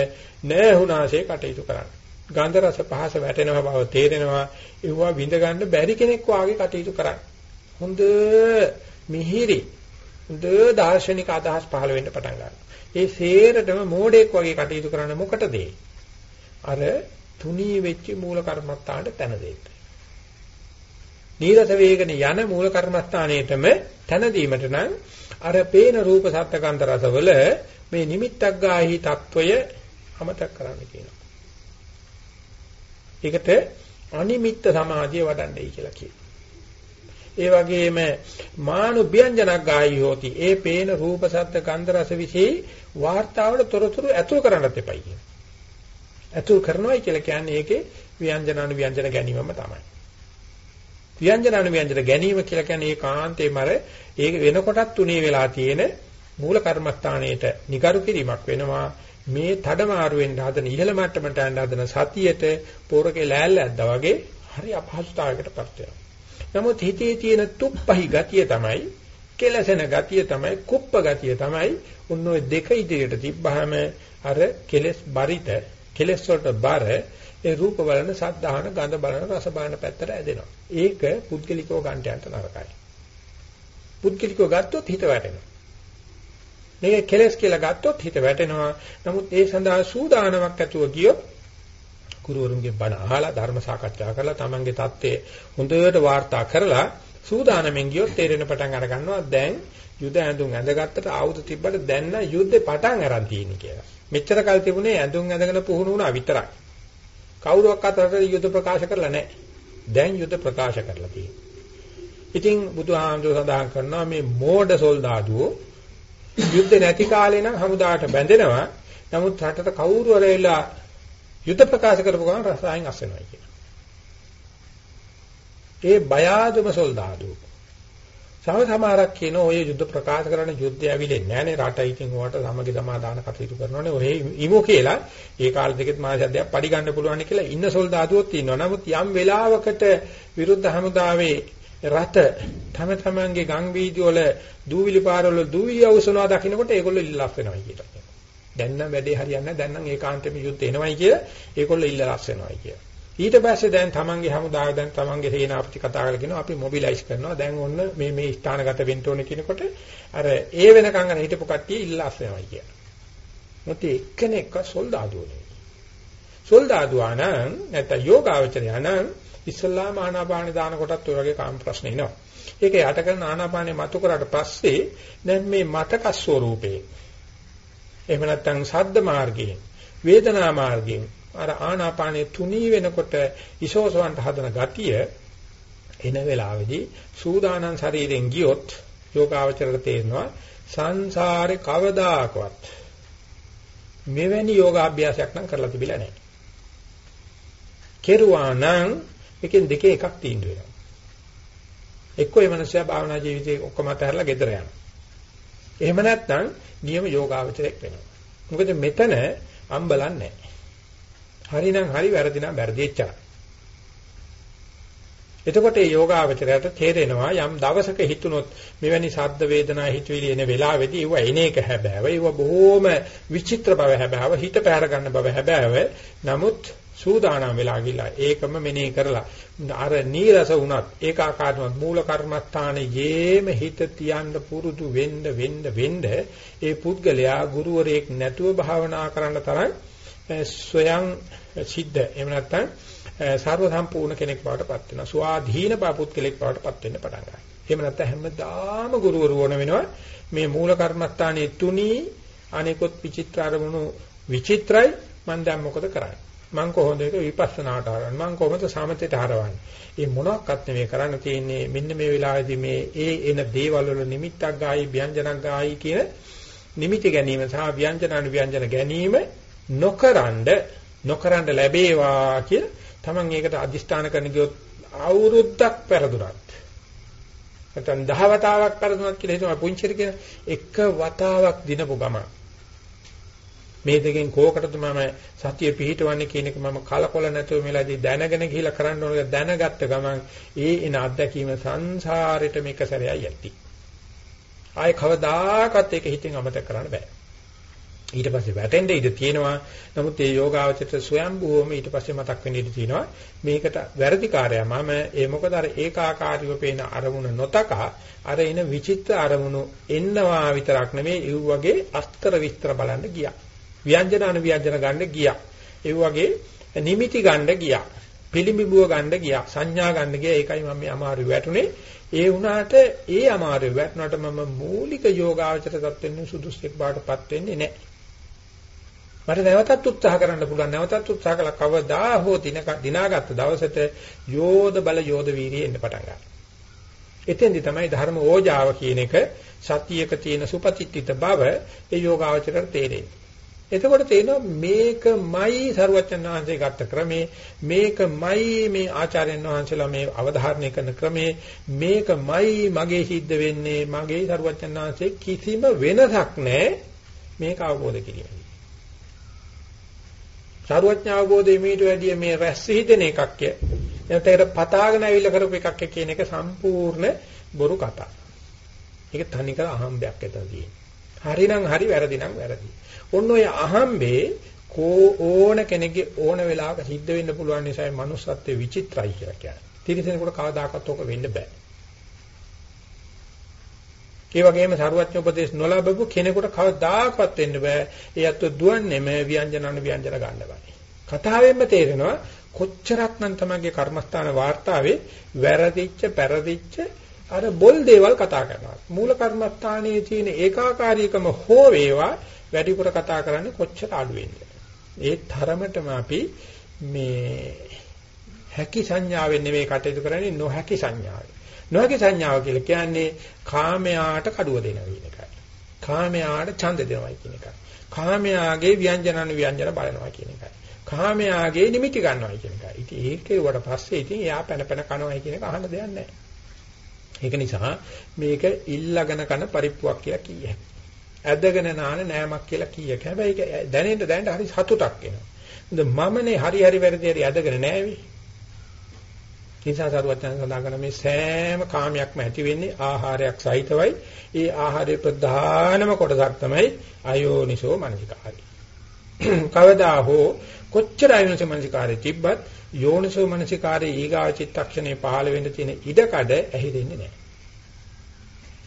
නැහුණාසේ කටයුතු කරන්න. ගන්ධ රස පහස වැටෙනවා බව තේරෙනවා. ඒවා විඳ ගන්න බැරි කෙනෙක් වාගේ කටයුතු කරන්න. හොඳ මිහිරි හොඳ දාර්ශනික අදහස් පහළ වෙන්න පටන් ගන්නවා. ඒ සේරටම මෝඩෙක් වගේ කටයුතු කරන්න මොකටද? අර තුනී වෙච්ච මූල කර්මස්ථානට තැන දෙන්න. නීරස වේගන යන මූල කර්මස්ථානයේටම තැන දීමට නම් අර පේන රූප සත්කාන්ත රසවල මේ නිමිත්තක් ගාහි తত্ত্বය අමතක කරන්න කියනවා. ඒකට අනිමිත්ත සමාධිය වඩන්නයි කියලා කියනවා. ඒ වගේම මානු ව්‍යංජනක් ගාහි හොති ඒ පේන රූප සත්ත්ව ගන්ධ රස વિશે වාර්තාවට තොරතුරු ඇතුල් කරන්නත් එපයි කියනවා. ඇතුල් කරනවායි කියලා කියන්නේ ඒකේ ව්‍යංජනානු ව්‍යංජන ගැනීමම තමයි. ව්‍යංජනානු ව්‍යංජන ගැනීම කියලා කියන්නේ ඒකාන්තේම අර ඒක වෙනකොටත් තුනේ වෙලා තියෙන මූල කර්මස්ථානයේට නිකරු කිරීමක් වෙනවා මේ තඩමාරු වෙන්න හදන ඉහළ මට්ටමට යන හදන සතියේට පෝරකේ ලෑල්ල ඇද්දා වගේ හරි අපහසුතාවයකටපත් වෙනවා. නමුත් හිතේ තියෙන තුප්පහි ගතිය තමයි කෙලසෙන ගතිය තමයි කුප්ප ගතිය තමයි උන් ඔය දෙක ඉදිරියට තිබ්බහම අර කෙලස් බරිත කෙලස් වලට බර ඒ රූප බලන සද්ධාහන ගඳ බලන රස බලන පැත්තට ඇදෙනවා. ඒක පුද්ගලිකව ගන්නට යන්න නරකයි. පුද්ගලිකව ගත්තොත් හිත වැටෙනවා. මේක කෙලස් කියලා ගත්තොත් හිත වැටෙනවා. නමුත් ඒ සඳහා සූදානමක් ඇතුව ගියොත් ගුරුවරුන්ගේ බණ අහලා ධර්ම සාකච්ඡා කරලා තමන්ගේ தත්ත්වය හොඳට වාර්තා කරලා සූදානමෙන් ගියොත් තේරෙන පටන් අර ගන්නවා දැන් යුද ඇඳුම් ඇඳගත්තට ආයුධ තිබ්බට දැන් නම් යුද්ධේ පටන් අරන් තියෙන්නේ කියලා. මෙච්චර කල් තිබුණේ ඇඳුම් ඇඳගෙන පුහුණු වුණා විතරයි. කවුරුවක්වත් රටේ යුද්ධ ප්‍රකාශ කරලා නැහැ. දැන් යුද්ධ ප්‍රකාශ කරලා තියෙනවා. ඉතින් බුදුහාමුදුර සඳහන් කරනවා මේ මෝඩ සොල්දාදුවෝ යුද්ධ නැති කාලේ නම් හමුදාට බැඳෙනවා. නමුත් රටට කවුරු හරි යුද්ධ ප්‍රකාශ කරපු ගමන් රසායන් අස් වෙනවා කියන. ඒ බයාදුම සොල්දාදු. සම සමහරක් කියන ඔය යුද්ධ ප්‍රකාශ කරන යුද්ධය ඇවිලෙන්නේ නැහනේ රට ඉතින් ඔයාට සමගි සමාදාන කටයුතු කරනෝනේ ඔය ඉමෝ කියලා ඒ කාල දෙකෙත් මාස දෙකක් පඩි ගන්න පුළුවන් කියලා ඉන්න සොල්දාදුවොත් ඉන්නවා. නමුත් යම් වෙලාවකට විරුද්ධ හමුදාවේ රට තම තමන්ගේ ගම් වීදි වල දූවිලි පාරවල දූවිලි අවසනවා දකින්නකොට ඒගොල්ලෝ ඉල්ලස් වෙනවා කියලා. දැන් නම් වැඩේ හරියන්නේ නැහැ. දැන් නම් ඒකාන්තෙම යුද්ධ එනවයි කියලා ඒගොල්ලෝ ඉල්ලස් වෙනවායි කියලා. ඊට පස්සේ දැන් තමන්ගේ හමුදාව දැන් තමන්ගේ සේනාපති කතා කරලා කියනවා අපි මොබිලයිස් කරනවා. දැන් ඔන්න මේ මේ ස්ථානගත වෙන්න ඕනේ කියනකොට අර ඒ වෙනකන් අර හිටපු කට්ටිය ඉල්ලස් වෙනවායි කියලා. මොකද එක්කෙනෙක්ව සොල්දාදුවෝ නෙවෙයි. සොල්දාදුවා නම් නැත්නම් යෝගාවචරයා නම් ඉස්සල්ලාම ආනාපාන දාන කොටත් ඔය වගේ කාම ප්‍රශ්න එනවා. ඒක යට කරන ආනාපානේ මතු කරාට පස්සේ දැන් මේ මතක ස්වરૂපේ එහෙම නැත්නම් සද්ද මාර්ගයෙන් වේදනා මාර්ගයෙන් අර ආනාපානේ තුනී වෙනකොට ඉසෝසවන්ට හදන ගතිය එන වෙලාවේදී සූදානම් ශරීරයෙන් ගියොත් යෝගාවචරයට තේරෙනවා සංසාරේ කවදාකවත් මෙවැනි යෝගාභ්‍යාසයක් නම් කරලා තිබිලා නැහැ. කෙරුවා නම් එකෙන් දෙකේ එකක් තීන්දුව වෙනවා. එක්කෝ මේ මනුස්සයා භාවනා ජීවිතේ ඔක්කොම අතහැරලා ගෙදර යනවා. එහෙම නැත්නම් නියම යෝගාවචරයක් වෙනවා. මොකද මෙතන අම්බලන්නේ නැහැ. හරිනම් හරි වැරදි නම් වැරදි එච්චරයි. එතකොට මේ යෝගාවචරයට තේරෙනවා යම් දවසක හිතුනොත් මෙවැනි ශබ්ද වේදනා හිතවිලි එන වෙලාවෙදී ඒව එන එක හැබෑව ඒව බොහෝම විචිත්‍ර බව හැබෑව හිත පැහැර ගන්න බව හැබෑව නමුත් සූදානම් වෙලා ගිලා ඒකම මෙනෙහි කරලා. අර නීරස වුණත් ඒකාකාරවත් මූල කර්මස්ථානයේම හිත තියන්න පුරුදු වෙන්න වෙන්න වෙන්න ඒ පුද්ගලයා ගුරුවරයෙක් නැතුව භාවනා කරන්න තරම් ස්වයං සිද්ධ. එහෙම නැත්නම් සර්ව සම්පූර්ණ කෙනෙක් බවට පත් වෙනවා. ස්වාධීන පුද්ගලෙක් බවට පත් වෙන්න පටන් ගන්නවා. එහෙම නැත්නම් හැමදාම ගුරුවරු වුණ වෙනවා. මේ මූල කර්මස්ථානයේ තුනී අනිකොත් විචිත්‍ර අරමුණු විචිත්‍රයි. මම දැන් මොකද කරන්නේ? මම කොහොමද ඒක විපස්සනාට හරවන්නේ? මම කොහොමද සමතේට හරවන්නේ? මේ මොනක්වත් නෙවෙයි කරන්න තියෙන්නේ මෙන්න මේ වෙලාවේදී මේ ඒ එන දේවල් වල නිමිත්තක් ගායි ව්‍යංජනක් ගායි කියන නිමිති ගැනීම සහ ව්‍යංජන ව්‍යංජන ගැනීම නොකරනද නොකරනද ලැබේවා කිය තමන් ඒකට අදිෂ්ඨාන කරන ගියොත් අවුරුද්දක් පෙරදුනත්. නැත්නම් දහ වතාවක් පෙරදුනත් කියලා හිතමු පුංචිර කියන එක වතාවක් දිනපු ගමන්. මේ දෙකෙන් කෝකටද මම සතිය පිහිටවන්නේ කියන එක මම කලකොල නැතුව මෙලදී දැනගෙන ගිහිලා කරන්න ඕන දැනගත්ත ගමන් ඒ එන අත්දැකීම සංසාරෙට මේක සැරයයි යති. ආයේ කවදාකවත් ඒක හිතෙන් අමතක කරන්න බෑ. ඊට පස්සේ වැටෙන්න ඉඩ තියෙනවා. නමුත් මේ යෝගාවචරයට ස්වයම්භූවම ඊට පස්සේ මතක් වෙන්න ඉඩ තියෙනවා. මේකට වැරදිකාරයා මම ඒ මොකද අර ඒකාකාරීව පේන අරමුණ නොතකා අර එන විචිත්‍ර අරමුණු එන්නවා විතරක් නෙමෙයි ඒ වගේ අස්තර විස්තර බලන්න ගියා. ව්‍යංජන අනුව්‍යංජන ගන්න ගියා. ඒ වගේ නිමිති ගන්න ගියා. පිළිඹුව ගන්න ගියා. සංඥා ගන්න ගියා. ඒකයි මම මේ අමාරු වැටුනේ. ඒ වුණාට ඒ අමාරු වැටුණාට මම මූලික යෝගාචර තත්ත්වෙන්න සුදුස්සෙක් බාටපත් වෙන්නේ නැහැ. මට නැවතත් උත්සාහ කරන්න පුළුවන් නැවතත් උත්සාහ කළා කවදා හෝ දිනාගත්ත දවසට යෝධ බල යෝධ වීරිය එන්න පටන් ගන්නවා. එතෙන්දි තමයි ධර්ම ඕජාව කියන එක සතියක තියෙන සුපතිත්‍ිත බව ඒ යෝගාවචරයට තේරෙන්නේ. එතකොට තේනවා මේකමයි සරුවචන් වහන්සේ ගත්ත ක්‍රමේ මේකමයි මේ ආචාර්යයන් වහන්සේලා මේ අවධාරණය කරන ක්‍රමේ මේකමයි මගේ සිද්ධ වෙන්නේ මගේ සරුවචන් වහන්සේ කිසිම වෙනසක් නැහැ මේක අවබෝධ කිරීමයි. සරුවඥ අවබෝධයේ මීට වැඩිය මේ රැස් හිතෙන එකක් ය. එතකොට පතාගෙන ඇවිල්ලා කරපු එකක් කියන එක සම්පූර්ණ බොරු කතා. ඒක තනිකර අහම්බයක් ඇතන තියෙන්නේ. හරිනම් හරි වැරදි නම් වැරදි. ඔන්න ඔය අහම්බේ කෝ ඕන කෙනෙක්ගේ ඕන වෙලාවක සිද්ධ වෙන්න පුළුවන් නිසා මනුස්සත්වයේ විචිත්‍රයි කියලා කියන්නේ. තිරිසනෙකුට කවදාකවත් ඕක වෙන්න බෑ. ඒ වගේම සරුවත්න උපදේශ නොලබපු කෙනෙකුට කවදාකවත් වෙන්න බෑ. ඒ අත්ව දුවන්නේම ව්‍යංජනන ව්‍යංජන ගන්න බෑ. කතාවෙන්ම තේරෙනවා කොච්චරක්නම් තමයිගේ කර්මස්ථාන වාර්තාවේ වැරදිච්ච පෙරදිච්ච අර බොල් දේවල් කතා කරනවා. මූල කර්මස්ථානයේ තියෙන ඒකාකාරීකම හෝ වේවා වැඩිපුර කතා කරන්නේ කොච්චර අඩු වෙනද ඒ තරමටම අපි මේ හැකි සංඥාවෙන් නෙමෙයි කටයුතු කරන්නේ නොහැකි සංඥාවෙන්. නොහැකි සංඥාව කියලා කියන්නේ කාමයාට කඩුව දෙනවා කියන එකයි. කාමයාට ඡන්ද දෙනවා කියන එකයි. කාමයාගේ ව්‍යංජනන ව්‍යංජන බලනවා කියන එකයි. කාමයාගේ නිමිති ගන්නවා කියන එකයි. ඉතින් ඒකේ වට පස්සේ ඉතින් එයා පැන පැන කනවා කියන එක අහන්න දෙයක් නැහැ. ඒක නිසා මේක ඉල්ලගෙන කන පරිප්පුවක් කියලා කියයි ඇදගෙන නාන නෑමක් කියලා කීයක. හැබැයි ඒක දැනෙන්න දැනෙන්න හරි සතුටක් එනවා. මමනේ හරි හරි වැරදි හරි ඇදගෙන නෑවි. නිසා සරුවචන සඳහන් කරන මේ සෑම කාමයක්ම ඇති වෙන්නේ ආහාරයක් සහිතවයි. ඒ ආහාරයේ ප්‍රධානම කොටසක් තමයි අයෝනිසෝ මනසිකාරය. කවදා හෝ කොච්චර අයෝනිසෝ මනසිකාරය තිබ්බත් යෝනිසෝ මනසිකාරයේ ඊගා චිත්තක්ෂණේ පහළ වෙන්න තියෙන ඉඩකඩ ඇහිදෙන්නේ නැහැ.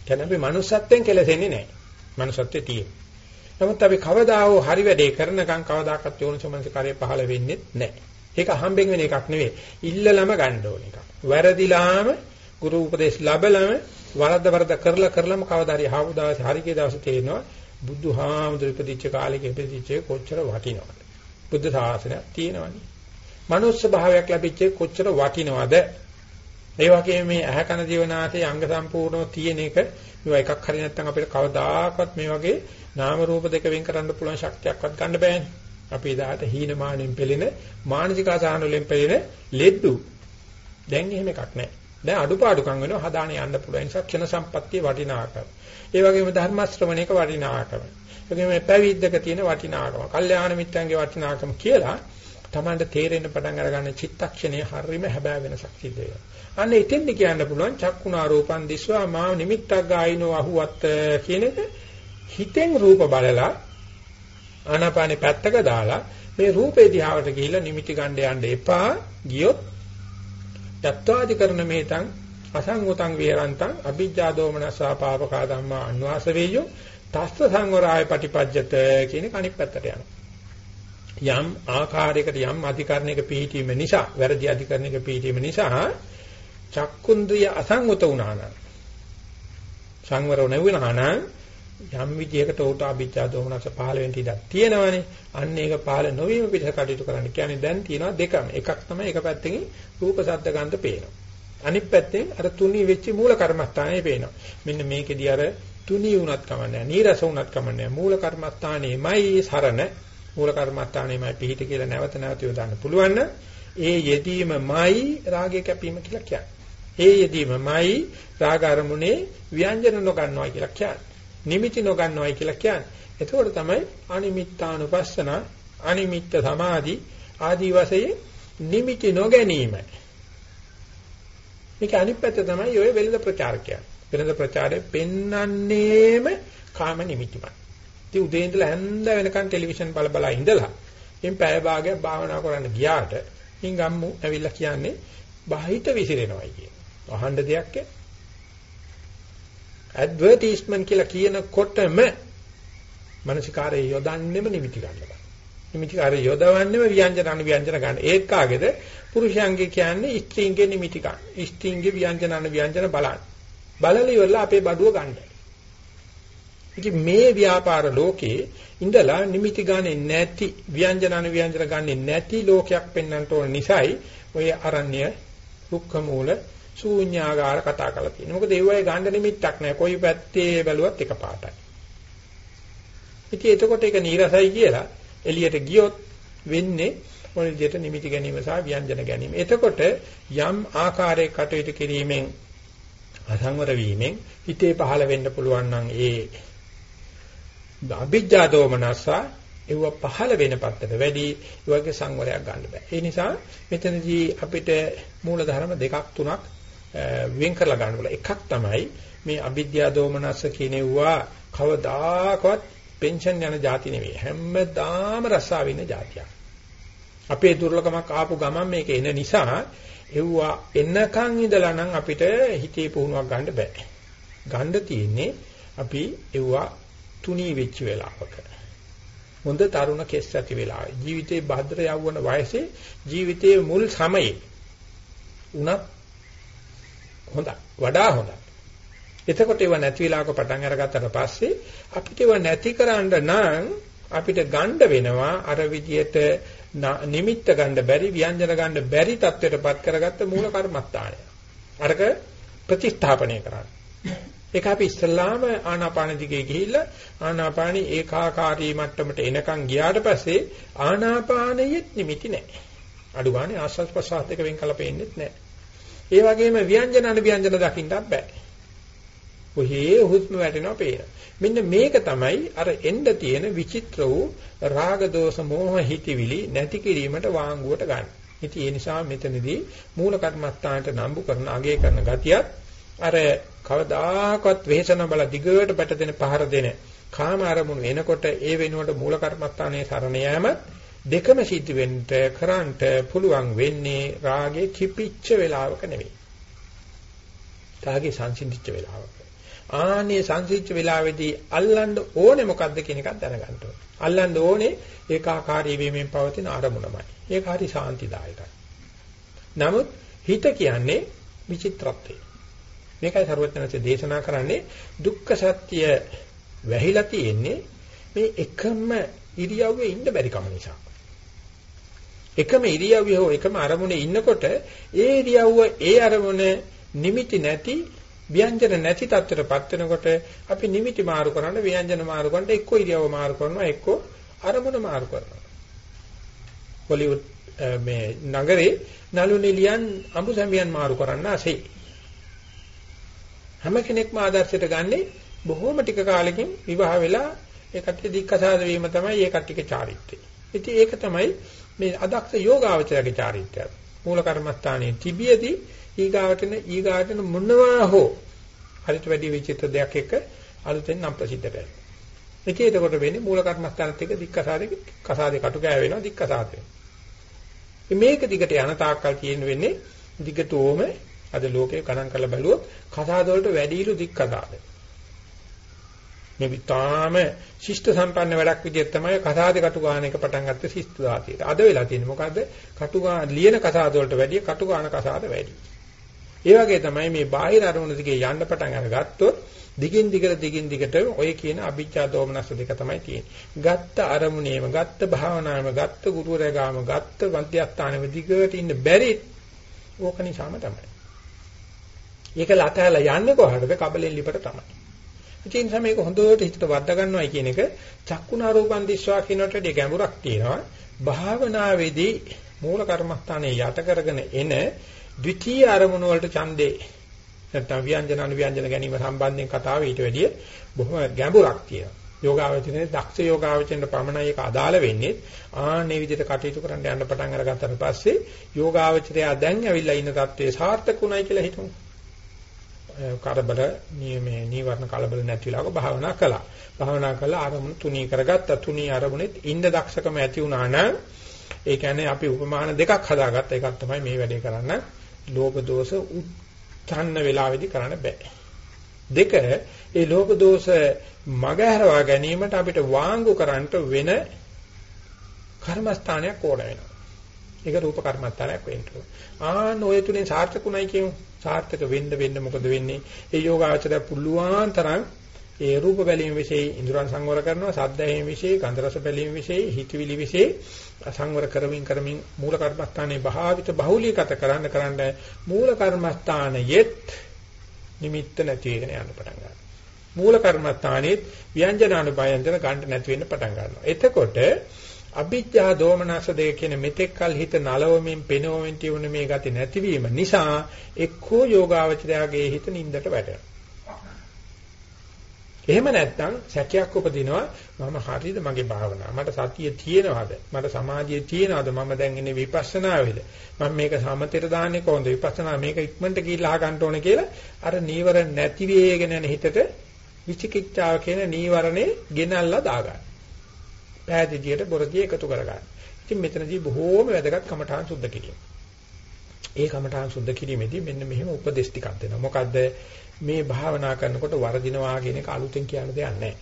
කියන්නේ අපි manussත්වෙන් කෙලසෙන්නේ නැහැ. මනුෂ්‍යත්වයේ තියෙන. නමුත් අපි කවදා හෝ හරි වැඩේ කරනකම් කවදාකවත් යෝනිසමනසිකාරය පහළ වෙන්නේ නැහැ. ඒක අහම්බෙන් වෙන එකක් නෙවෙයි. ඉල්ලලම ගන්න ඕන එකක්. වැරදිලාම ගුරු උපදේශ ලැබලම වරද්ද වරද්ද කරලා කරලම කවදා හරි ආව දවසේ හරිකේ දවසේ තේරෙනවා බුදුහාමුදුරු ඉපදිච්ච කාලෙක ඉපදිච්ච කොච්චර වටිනවද? බුද්ධ ශාසනයක් තියෙනවනේ. මනුස්ස භාවයක් ලැබිච්ච කොච්චර වටිනවද? ඒ වගේම මේ ඇහැ කන දිවනාසයේ අංග සම්පූර්ණව තියෙන එක මේවා එකක් හරි නැත්නම් අපිට කවදාකවත් මේ වගේ නාම රූප දෙක වෙන් කරන්න පුළුවන් ශක්තියක්වත් ගන්න බෑනේ. අපි එදාට හීනමානෙන් පෙළෙන මානසික අසහන වලින් පෙළෙන ලෙඩ්ඩු. දැන් එහෙම එකක් නැහැ. දැන් අඩුපාඩුකම් වෙනවා හදාන යන්න පුළුවන් නිසා ක්ෂණ සම්පත්තිය වටිනාකම. ඒ වගේම ධර්ම ශ්‍රවණයක වටිනාකම. ඒ වගේම පැවිද්දක තියෙන වටිනාකම. කල්යාණ මිත්‍රන්ගේ වටිනාකම කියලා Tamanට තේරෙන්න පටන් අරගන්න චිත්තක්ෂණයේ හරීම හැබෑ වෙනසක් සිද්ධ වෙනවා. අන්න එතෙන්ද කියන්න පුළුවන් චක්කුණා රූපං දිස්වා මා නිමිත්තක් ගායිනෝ අහුවත් කියන එක හිතෙන් රූප බලලා ආනාපානේ පැත්තක දාලා මේ රූපේ දිහාවට ගිහිල්ලා නිමිති ගන්න යන්න එපා ගියොත් යත්වාදි කරන මේතං අසංගතං විහරන්තං අභිජ්ජා දෝමනසා පාපකා ධම්මා අන්වාස වේයෝ තස්ස සංවරාය පටිපජ්ජත කියන කණිත් පැත්තට යනවා යම් ආකාරයකට යම් අධිකරණයක පිහිටීම නිසා වැරදි අධිකරණයක පිහිටීම නිසා චක්කුන්ද්‍රිය අසංගත වුණා නම් සංවර නොවුණා නම් යම් විදියකට උට අභිජ්ජා දෝමනස පහළ වෙන්න ඉඩක් තියෙනවනේ. අන්න ඒක පහළ නොවීම පිටස කටයුතු කරන්න කියන්නේ දැන් තියෙනවා දෙකම. එකක් තමයි එක පැත්තකින් රූප ශබ්ද ගන්ධ පේනවා. අනිත් පැත්තෙන් අර තුනී වෙච්ච මූල කර්මස්ථානේ පේනවා. මෙන්න මේකෙදී අර තුනී වුණත් කමන්නේ නීරස වුණත් කමන්නේ මූල කර්මස්ථානේමයි සරණ මූල කර්මස්ථානේමයි පිහිට කියලා නැවත නැවත යොදන්න පුළුවන් ඒ යෙදීමමයි රාගය කැපීම කියලා කියන්නේ. ඒ යෙදීමමයි රාග අරමුණේ ව්‍යංජන නොගන්නවා කියලා කියන්නේ. නිමිති නොගන්නවයි කියලා කියන්නේ. එතකොට තමයි අනිමිත්තානුපස්සන, අනිමිත්ත සමාධි ආදී වශයෙන් නිමිති නොගැනීම. මේක අනිත් පැත්ත තමයි ඔය වෙළඳ ප්‍රචාරකය. වෙළඳ ප්‍රචාරයේ පෙන්වන්නේම කාම නිමිතිමයි. ඉතින් උදේ ඉඳලා හැන්ද වෙනකන් ටෙලිවිෂන් බල බල ඉඳලා ඉන් පැය භාගයක් භාවනා කරන්න ගියාට ඉන් ගම්මු ඇවිල්ලා කියන්නේ බාහිත විසිරෙනවයි කියන. අහන්න දෙයක් නැහැ. ඇඩ්වර්ටයිස්මන්ට් කියලා කියනකොටම මානසිකාරයේ යොදන්නෙම නිමිති ගන්නවා. නිමිතිකාරයේ යොදවන්නෙම ව්‍යංජන අනු ව්‍යංජන ගන්න. ඒක කාගේද? පුරුෂයන්ගේ කියන්නේ ස්ත්‍රීන්ගේ නිමිති ගන්න. ස්ත්‍රීන්ගේ ව්‍යංජන අනු ව්‍යංජන බලන්න. බලලා ඉවරලා අපේ බඩුව ගන්න. ඉතින් මේ ව්‍යාපාර ලෝකේ ඉඳලා නිමිති ගන්නේ නැති ව්‍යංජන අනු ව්‍යංජන ගන්නේ නැති ලෝකයක් පෙන්වන්නට ඕන නිසායි ඔය අරණ්‍ය රුක්ක මූල ශූන්‍යාකාර කතා කරලා තියෙනවා. මොකද ඒ වගේ ගන්න නිමිත්තක් නැහැ. කොයි පැත්තේ බැලුවත් එක පාටයි. ඉතින් එතකොට ඒක නීරසයි කියලා එළියට ගියොත් වෙන්නේ මොන විදිහට නිමිති ගැනීම සහ ව්‍යංජන ගැනීම. එතකොට යම් ආකාරයක කටයුතු කිරීමෙන් අසංවර වීමෙන් හිතේ පහළ වෙන්න පුළුවන් නම් ඒ අභිජ්ජා දෝමනස ඒව පහළ වෙන පැත්තට වැඩි ඒ වගේ සංවරයක් ගන්න බෑ. ඒ නිසා මෙතනදී අපිට මූල ධර්ම දෙකක් තුනක් වෙන් කරලා ගන්න ඕන. එකක් තමයි මේ අවිද්‍යා දෝමනස්ස කියනෙවුවා කවදාකවත් පෙන්ෂන් යන જાති නෙවෙයි. හැමදාම රස්සාව ඉන්න જાතියක්. අපේ දුර්ලභමක් ආපු ගමන් මේක එන නිසා එව්වා එන්නකන් ඉඳලා නම් අපිට හිතේ පුහුණුවක් ගන්න බෑ. ගන්න තියෙන්නේ අපි එව්වා තුනී වෙච්ච වෙලාවක. හොඳ තරුණ කෙස් ඇති වෙලාවේ ජීවිතේ භද්‍ර යවවන වයසේ ජීවිතයේ මුල් සමයේ උනත් හොඳයි. වඩා හොඳයි. එතකොට ඒව නැති වෙලාවක පටන් අරගත්තට පස්සේ අපිට ඒව නැති කරන්න නම් අපිට ගන්න වෙනවා අර විදියට නිමිත්ත ගන්න බැරි ව්‍යංජන ගන්න බැරි තත්ත්වයටපත් කරගත්ත මූල කර්මස්ථානය. අරක ප්‍රතිස්ථාපනය කරන්න. ඒක අපි ඉස්සල්ලාම ආනාපාන දිගේ ගිහිල්ලා ආනාපානි ඒකාකාරී මට්ටමට එනකන් ගියාට පස්සේ ආනාපානයෙත් නිමිති නැහැ. අඩු ගානේ ආස්වාද ප්‍රසආත් එක වෙන් කළ පේන්නේත් නැහැ. ඒ වගේම ව්‍යංජන අනුව්‍යංජන දකින්නත් බෑ. ඔහේ හුස්ම වැටෙනවා පේන. මෙන්න මේක තමයි අර එන්න තියෙන විචිත්‍ර වූ රාග දෝෂ මෝහ හිතවිලි නැති කිරීමට වාංගුවට ගන්න. ඉතින් ඒ නිසා මෙතනදී මූල කර්මස්ථානට නම්බු කරන අගය කරන ගතියත් අර කවදාකවත් වෙහසන බල දිගට පැට දෙන පහර දෙන කාම අරමුණු එනකොට ඒ වෙනුවට මූල කර්මස්ථානයේ සරණ යෑමත් දෙකම සිද්ධ වෙන්න කරන්ට පුළුවන් වෙන්නේ රාගේ කිපිච්ච වෙලාවක නෙවෙයි. රාගේ සංසිඳිච්ච වෙලාවක. ආනේ සංසිඳිච්ච වෙලාවේදී අල්ලන්න ඕනේ මොකද්ද කියන එකක් දැනගන්න ඕනේ. අල්ලන්න ඕනේ ඒකාකාරී වීමෙන් පවතින අරමුණමයි. ඒක හරි සාන්තිදායකයි. නමුත් හිත කියන්නේ විචිත්‍රත්වය. මේකයි සරුවචනසේ දේශනා කරන්නේ දුක්ඛ සත්‍ය වැහිලා තියෙන්නේ මේ එකම ඉරියව්වේ ඉන්න බැරි කම නිසා. එකම ඉරියව්වේ හෝ එකම අරමුණේ ඉන්නකොට ඒ ඉරියව්ව ඒ අරමුණ නිමිති නැති ව්‍යංජන නැති තත්ත්වයටපත් වෙනකොට අපි නිමිති මාරු කරන්න ව්‍යංජන මාරු කරන්න එක්ක ඉරියව්ව මාරු කරනවා එක්ක අරමුණ මාරු කරනවා හොලිවුඩ් මේ නගරේ නළු නිලියන් අඹු සැමියන් මාරු කරන්න ASCII හැම කෙනෙක්ම ආදර්ශයට ගන්නේ බොහොම ටික කාලෙකින් විවාහ වෙලා ඒ කට්ටිය දික්කසාද වීම තමයි ඒ කට්ටියගේ චාරිත්‍රය. ඉතින් ඒක තමයි මේ අදක්ෂ යෝගාවචරයේ චාරිත්‍රය. මූල කර්මස්ථානයේ තිබියදී ඊගාවටන ඊගාටන මොනවා හෝ හරිට වැඩි විචිත්‍ර දෙයක් එක්ක අලුතෙන් නම් ප්‍රසිද්ධ වෙනවා. ඒකේ එතකොට වෙන්නේ මූල කර්මස්ථානත් එක්ක දික්කසාදේ කසාදේ කටු ගෑ වෙනවා දික්කසාද වෙනවා. මේක දිගට යන තාක්කල් තියෙන වෙන්නේ දිගටම අද ලෝකේ ගණන් කරලා බැලුවොත් කසාද වලට වැඩිලු දික්කසාද. මේ විතාම ශිෂ්ට සම්පන්න වැඩක් විදිහට තමයි කසාදේ කටු ගාන එක පටන් ගත්තේ ශිෂ්ට දාතියට. අද වෙලා තියෙන්නේ මොකද්ද? කටු ගාන ලියන කසාද වලට වැඩිය කටු ගාන කසාද වැඩි. ඒ වගේ තමයි මේ බාහිර අරමුණ දිගේ යන්න පටන් අරගත්තොත් දිගින් දිගට දිගින් දිගට ඔය කියන අභිජ්ජා දෝමනස් දෙක තමයි තියෙන්නේ. ගත්ත අරමුණේම, ගත්ත භාවනාවෙම, ගත්ත ගුරුවරයා ගාම, ගත්ත මධ්‍යස්ථානෙම දිගට ඉන්න බැරි ඕක නිසාම තමයි. ඒක ලතහැලා යන්නේ කොහටද? කබලෙන් ලිපට තමයි. ඒ නිසා මේක හොඳට හිතට වද්දා ගන්නවයි කියන එක චක්කුණා රූපන් දිස්වා කියනට වඩා ගැඹුරක් තියෙනවා. භාවනාවේදී මූල කර්මස්ථානයේ යට කරගෙන එන ද්විතීය අරමුණ වලට ඡන්දේ නැත්නම් ව්‍යංජන අනුව්‍යංජන ගැනීම සම්බන්ධයෙන් කතාව ඊට වැඩිය බොහොම ගැඹුරක් තියෙනවා. යෝගාවචරයේ දක්ෂ යෝගාවචරයට පමණයි ඒක අදාළ වෙන්නේ. ආන්නේ විදිහට කටයුතු කරන්න යන්න පටන් අරගත්තට පස්සේ යෝගාවචරය දැන් ඇවිල්ලා ඉන්න තත්ත්වයේ සාර්ථකුණයි කියලා හිතමු. කරබල මේ නීවරණ කලබල නැති වෙලාවක භාවනා කළා. භාවනා කළා අරමුණු තුනී කරගත්තා. තුනී අරමුණෙත් ඉන්න දක්ෂකම ඇති වුණා නම් ඒ කියන්නේ අපි උපමාන දෙකක් හදාගත්ත එකක් තමයි මේ වැඩේ කරන්න. ලෝභ දෝෂ උත්සන්න වෙලාවේදී කරන්න බෑ. දෙක ඒ ලෝභ දෝෂ මගහැරවා ගැනීමට අපිට වාංගු කරන්නට වෙන කර්මස්ථානයක් ඕන වෙනවා. ඒක රූප කර්මස්ථානයක් වෙන්න ඕන. ආන ඔය තුලින් සාර්ථකුණයි කියමු. සාර්ථක වෙන්න වෙන්න මොකද වෙන්නේ? ඒ යෝගාචරය පුළුවන් තරම් ඒ රූප බැලීම વિશે ඉන්ද්‍රයන් සංවර කරනවා, සද්ද ඇහිම વિશે, ගන්ධ රස බැලීම વિશે, හිතවිලි વિશે සංවර කරමින් කරමින් මූල කර්මස්ථානයේ භාවිත බහුලීගත කරන්න කරන්න මූල කර්මස්ථානයෙත් නිමිත්ත නැති වෙන යන පටන් ගන්නවා. මූල කර්මස්ථානයේත් ව්‍යංජනානුභයන්තර ගන්න නැති වෙන්න පටන් ගන්නවා. එතකොට අභිජ්ජා දෝමනස දෙක කියන මෙතෙක් කල හිත නලවමින් පෙනවමින් තියුණ මේ ගති නැතිවීම නිසා එක්කෝ යෝගාවචරයාගේ හිත නින්දට වැටෙනවා. එහෙම නැත්නම් සැකයක් උපදිනවා. මම හරියද මගේ භාවනාව? මට සතිය තියෙනවද? මට සමාධිය තියෙනවද? මම දැන් ඉන්නේ විපස්සනාවේද? මම මේක සමතේට දාන්නේ කොහොමද? විපස්සනා මේක ඉක්මනට ගිහිල්ලා අහගන්න ඕනේ කියලා අර නීවරණ නැති වේගෙන යන හිතට විචිකිච්ඡාව කියන නීවරණේ ගෙනල්ලා දාගන්න. පෑදීදියට බොරදී එකතු කරගන්න. ඉතින් මෙතනදී බොහෝම වැදගත් කමඨාන් සුද්ධ කිරීම. ඒ කමඨාන් සුද්ධ කිරීමේදී මෙන්න මෙහෙම උපදේශ ටිකක් දෙනවා. මොකද්ද? මේ භාවනා කරනකොට වරදිනවා කියන එක අලුතෙන් කියන්න දෙයක් නැහැ.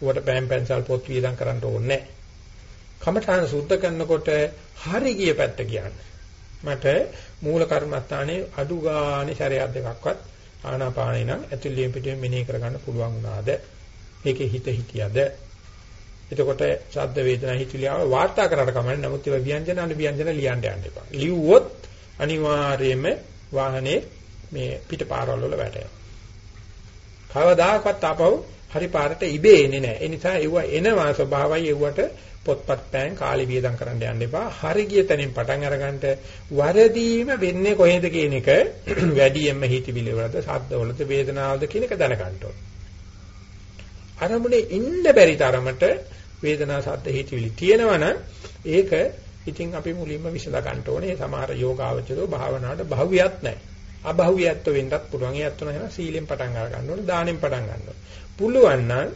උවට පෑන් පැන්සල් පොත් වියදම් කරන්න ඕනේ නැහැ. කමඨාන සුද්ධ කරනකොට හරි ගිය පැත්ත කියන්නේ. මට මූල කර්මස්ථානයේ අඩු ගානේ ශරයක් දෙකක්වත් ආනාපානේ නම් ඇතුළේ පිටේ මෙනෙහි කරගන්න පුළුවන් වුණාද? ඒකේ හිත හිතියද? එතකොට ශබ්ද වේදනා හිතිලියාව වාර්තා කරාට කමන්නේ නමුත් ඒවා ව්‍යංජන අනු ව්‍යංජන ලියන්න යන්න එපා. ලිව්වොත් අනිවාර්යයෙන්ම වාහනේ මේ පිටපාරවල් වල වැටෙනවා. කවදාකවත් ආපහු හරි පාරට ඉබේ එන්නේ නැහැ. ඒ නිසා ඒව එනවා ස්වභාවයි ඒවට පොත්පත් පෑන් කාලි වියදම් කරන්න යන්න එපා. හරි ගිය තැනින් පටන් අරගන්නට වරදීම වෙන්නේ කොහෙද කියන එක වැඩියෙන්ම හිතවිලි වලද, ශබ්ද වලද, වේදනාවලද කියන එක දැනගන්න ඕනේ. අරමුණේ ඉන්න බැරි තරමට වේදනා ශබ්ද හිතවිලි තියෙනවනම් ඒක ඉතින් අපි මුලින්ම විසඳ ගන්න ඕනේ. සමහර යෝගාවචරෝ භාවනාවට භව්‍යයක් නැහැ. අභෞවියත්ව වෙන්නත් පුළුවන්. ඒ අත්වන එහෙනම් සීලෙන් පටන් අර ගන්න ඕනේ, දානෙන් පටන් ගන්න ඕනේ. පුළුවන් නම්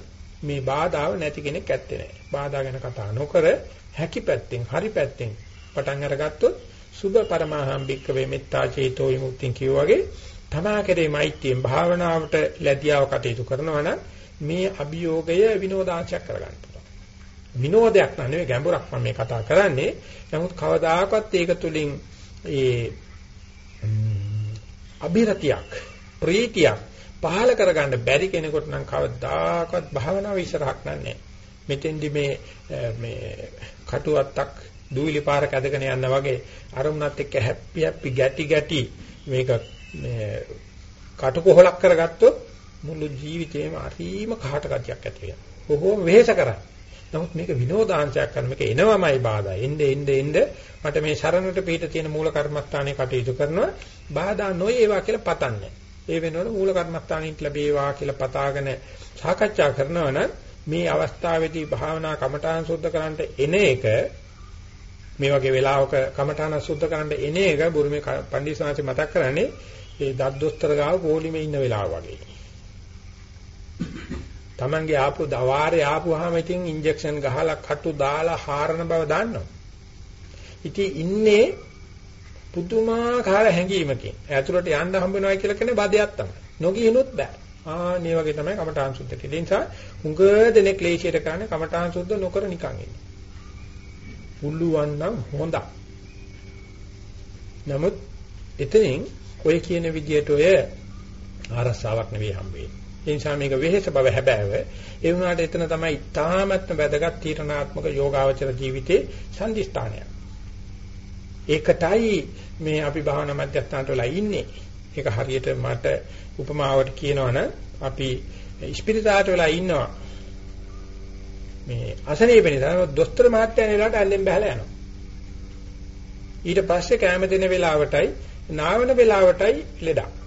මේ බාධාව නැති කෙනෙක් ඇත්තේ නැහැ. බාධා ගැන කතා නොකර හැකි පැත්තෙන්, හරි පැත්තෙන් පටන් අරගත්තොත් සුභ පරමාහම්බික්ක වෙමෙත්තා චේතෝ විමුක්තිය කියෝ වගේ තමා කෙරේ මෛත්‍රියෙන් භාවනාවට ලැබියාව කටයුතු කරනවා නම් මේ අභියෝගය විනෝදාංශයක් කරගන්න පුළුවන්. විනෝදයක් නෙවෙයි ගැඹුරක් මම මේ කතා කරන්නේ. නමුත් කවදාකවත් ඒක තුලින් ඒ අභිරතියක් ප්‍රීතියක් පහල කරගන්න බැරි කෙනෙකුට නම් කවදාකවත් භාවනාව ඉස්සරහක් නැහැ. මෙතෙන්දි මේ මේ කටුවත්තක් දූවිලි පාරක ඇදගෙන යනවා වගේ අරමුණත් එක්ක හැප්පි හැප්පි ගැටි ගැටි මේක මේ කටුකොහලක් කරගත්තොත් මුළු ජීවිතේම අරීම කහට ගතියක් ඇති වෙනවා. බොහෝම වෙහෙස කරන්නේ. නමුත් මේක විනෝදාංශයක් කරන මේක එනවමයි බාධා. එnde එnde එnde මට මේ සරණට පිට තියෙන මූල කර්මස්ථානයේ කටයුතු කරනවා. බාධා නොයේවා කියලා පතන්නේ. ඒ වෙනකොට මූල කර්මස්ථානින් ලැබේවා කියලා පතාගෙන සාකච්ඡා කරනවා නම් මේ අවස්ථාවේදී භාවනා කමඨාන් සුද්ධ කරන්නට එන එක මේ වගේ වෙලාවක කමඨාන සුද්ධ කරන්න එන එක බුරුමේ පණ්ඩිතසාංශ මතක් කරන්නේ ඒ දද්දොස්තර ගාව පොලිමේ ඉන්න වෙලාව වගේ. Tamange ආපු දවාරේ ආපුවාම ඉතින් ඉන්ජෙක්ෂන් ගහලා කටු දාලා හාරන බව දන්නවා. ඉතින් ඉන්නේ පුදුමාකාර හැඟීමකින්. ඇතුළට යන්න හම්බ වෙනවා කියලා කියන්නේ බදයක් තමයි. නොගියනොත් බෑ. ආ මේ වගේ තමයි කමඨාන් සුද්ධ කෙරේ. ඒ නිසා හුඟ දෙනෙක් ක්ලේශයට කරන්නේ කමඨාන් සුද්ධ නොකර නිකන් ඉන්නේ. පුළුවන් නම් හොඳයි. නමුත් එතනින් ඔය කියන විදියට ඔය ආරසාවක් නෙවෙයි හම්බෙන්නේ. ඒ නිසා මේක වෙහෙස බව හැබෑව. ඒ වුණාට එතන තමයි තාමත්ම වැදගත් තීරණාත්මක යෝගාවචර ජීවිතේ සම්දිස්ථානය. ඒකටයි මේ අපි භාවනා මධ්‍යස්ථානට වෙලා ඉන්නේ. ඒක හරියට මට උපමාවට කියනවනම් අපි ස්පිරිතාලට වෙලා ඉන්නවා. මේ අසනීප නිසා දොස්තර මහත්තයා වෙලාවට ඇල්ලෙන් බහලා යනවා. ඊට පස්සේ කැම දෙන වෙලාවටයි නාවන වෙලාවටයි ලෙඩක්.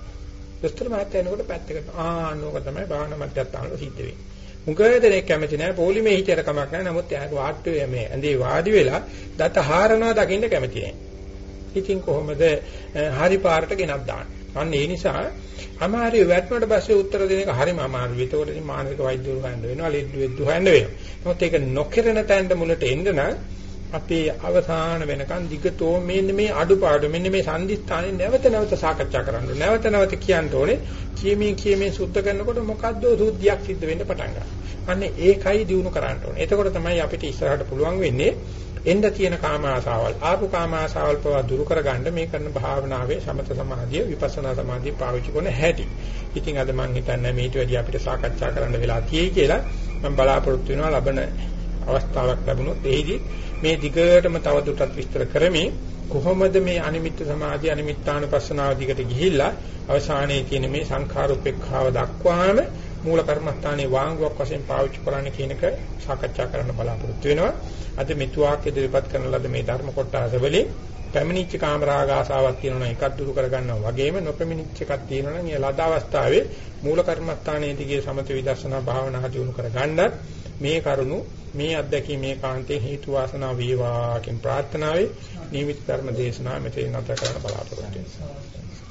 දොස්තර මහත්තයා එනකොට පැත්තකට ආන්නෝක තමයි භාවනා මධ්‍යස්ථානවල සිද්ධ වෙන්නේ. මුගය දෙනෙක් කැමති නැහැ පොලිමේ හිටියට කමක් නැහැ. නමුත් එයාට වාට්ටුවේ මේ ඇඳේ වාඩි වෙලා දත හාරනවා දකින්න කැමති නැහැ. ඉතින් කොහොමද හරි පාරට ගෙනත් දාන්නේ? අන්න ඒ නිසා අමාරු වැටුණට පස්සේ උත්තර දෙන එක හරිම අමාරුයි. ඒතකොට ඉතින් මානසික වෛද්‍යවරු හොයන්න වෙනවා, ලෙඩ වෙද්දු හොයන්න වෙනවා. නමුත් ඒක නොකිරෙන තැනට මුලට එන්න නම් අපේ අවසාන වෙනකන් දිගටෝ මෙන්න මේ අඩුපාඩු මෙන්න මේ සංදිස්ථානේ නැවත නැවත සාකච්ඡා කරන්න නැවත නැවත කියන්න ඕනේ. කියමින් කියමින් සුද්ධ කරනකොට මොකද්ද සුද්ධියක් සිද්ධ වෙන්න පටන් ගන්නවා අන්න ඒකයි දිනු කරන්න ඕනේ. එතකොට තමයි අපිට ඉස්සරහට පුළුවන් වෙන්නේ එන්න තියෙන කාම ආසාවල් ආපු කාම ආසාවල් පවා දුරු කරගන්න මේ කරන භාවනාවේ සමත සමාධිය විපස්සනා සමාධිය පාවිච්චි කරන හැටි. ඉතින් අද මම හිතන්නේ මේට වැඩි අපිට සාකච්ඡා කරන්න වෙලා තියෙයි කියලා මම බලාපොරොත්තු වෙනවා ලබන අවස්ථාවක් ලැබුණොත් එහිදී මේ දිගටම තවදුරටත් විස්තර කරමින් කොහොමද මේ අනිමිත්ත සමාධිය අනිමිත්තානුපස්සනාව දිගට ගිහිල්ලා අවසානයේ තියෙන මේ සංඛාර උපේක්ඛාව දක්වාම මූල කර්මස්ථානයේ වාංගුවක් වශයෙන් පාවිච්චි කරන්න කියන එක සාකච්ඡා කරන්න බලාපොරොත්තු වෙනවා. අද මෙතුආක් ඉදිරිපත් කරන ලද මේ ධර්ම කොටස වලින් පැමිණිච්ච කාමරාග ආසාවක් තියෙනවා එකක් දුරු කරගන්නවා වගේම නොපැමිණිච්ච එකක් තියෙනවා නම් ඒ ලද අවස්ථාවේ මූල කර්මස්ථානයේ දිගේ සමත විදර්ශනා භාවනා දියුණු කරගන්නත් මේ කරුණු මේ අත්දැකීම් මේ කාන්තේ හේතු වාසනා වේවා කියන ප්‍රාර්ථනාවේ නියමිත ධර්ම දේශනාව මෙතන නැවත කරන්න බලාපොරොත්තු වෙනවා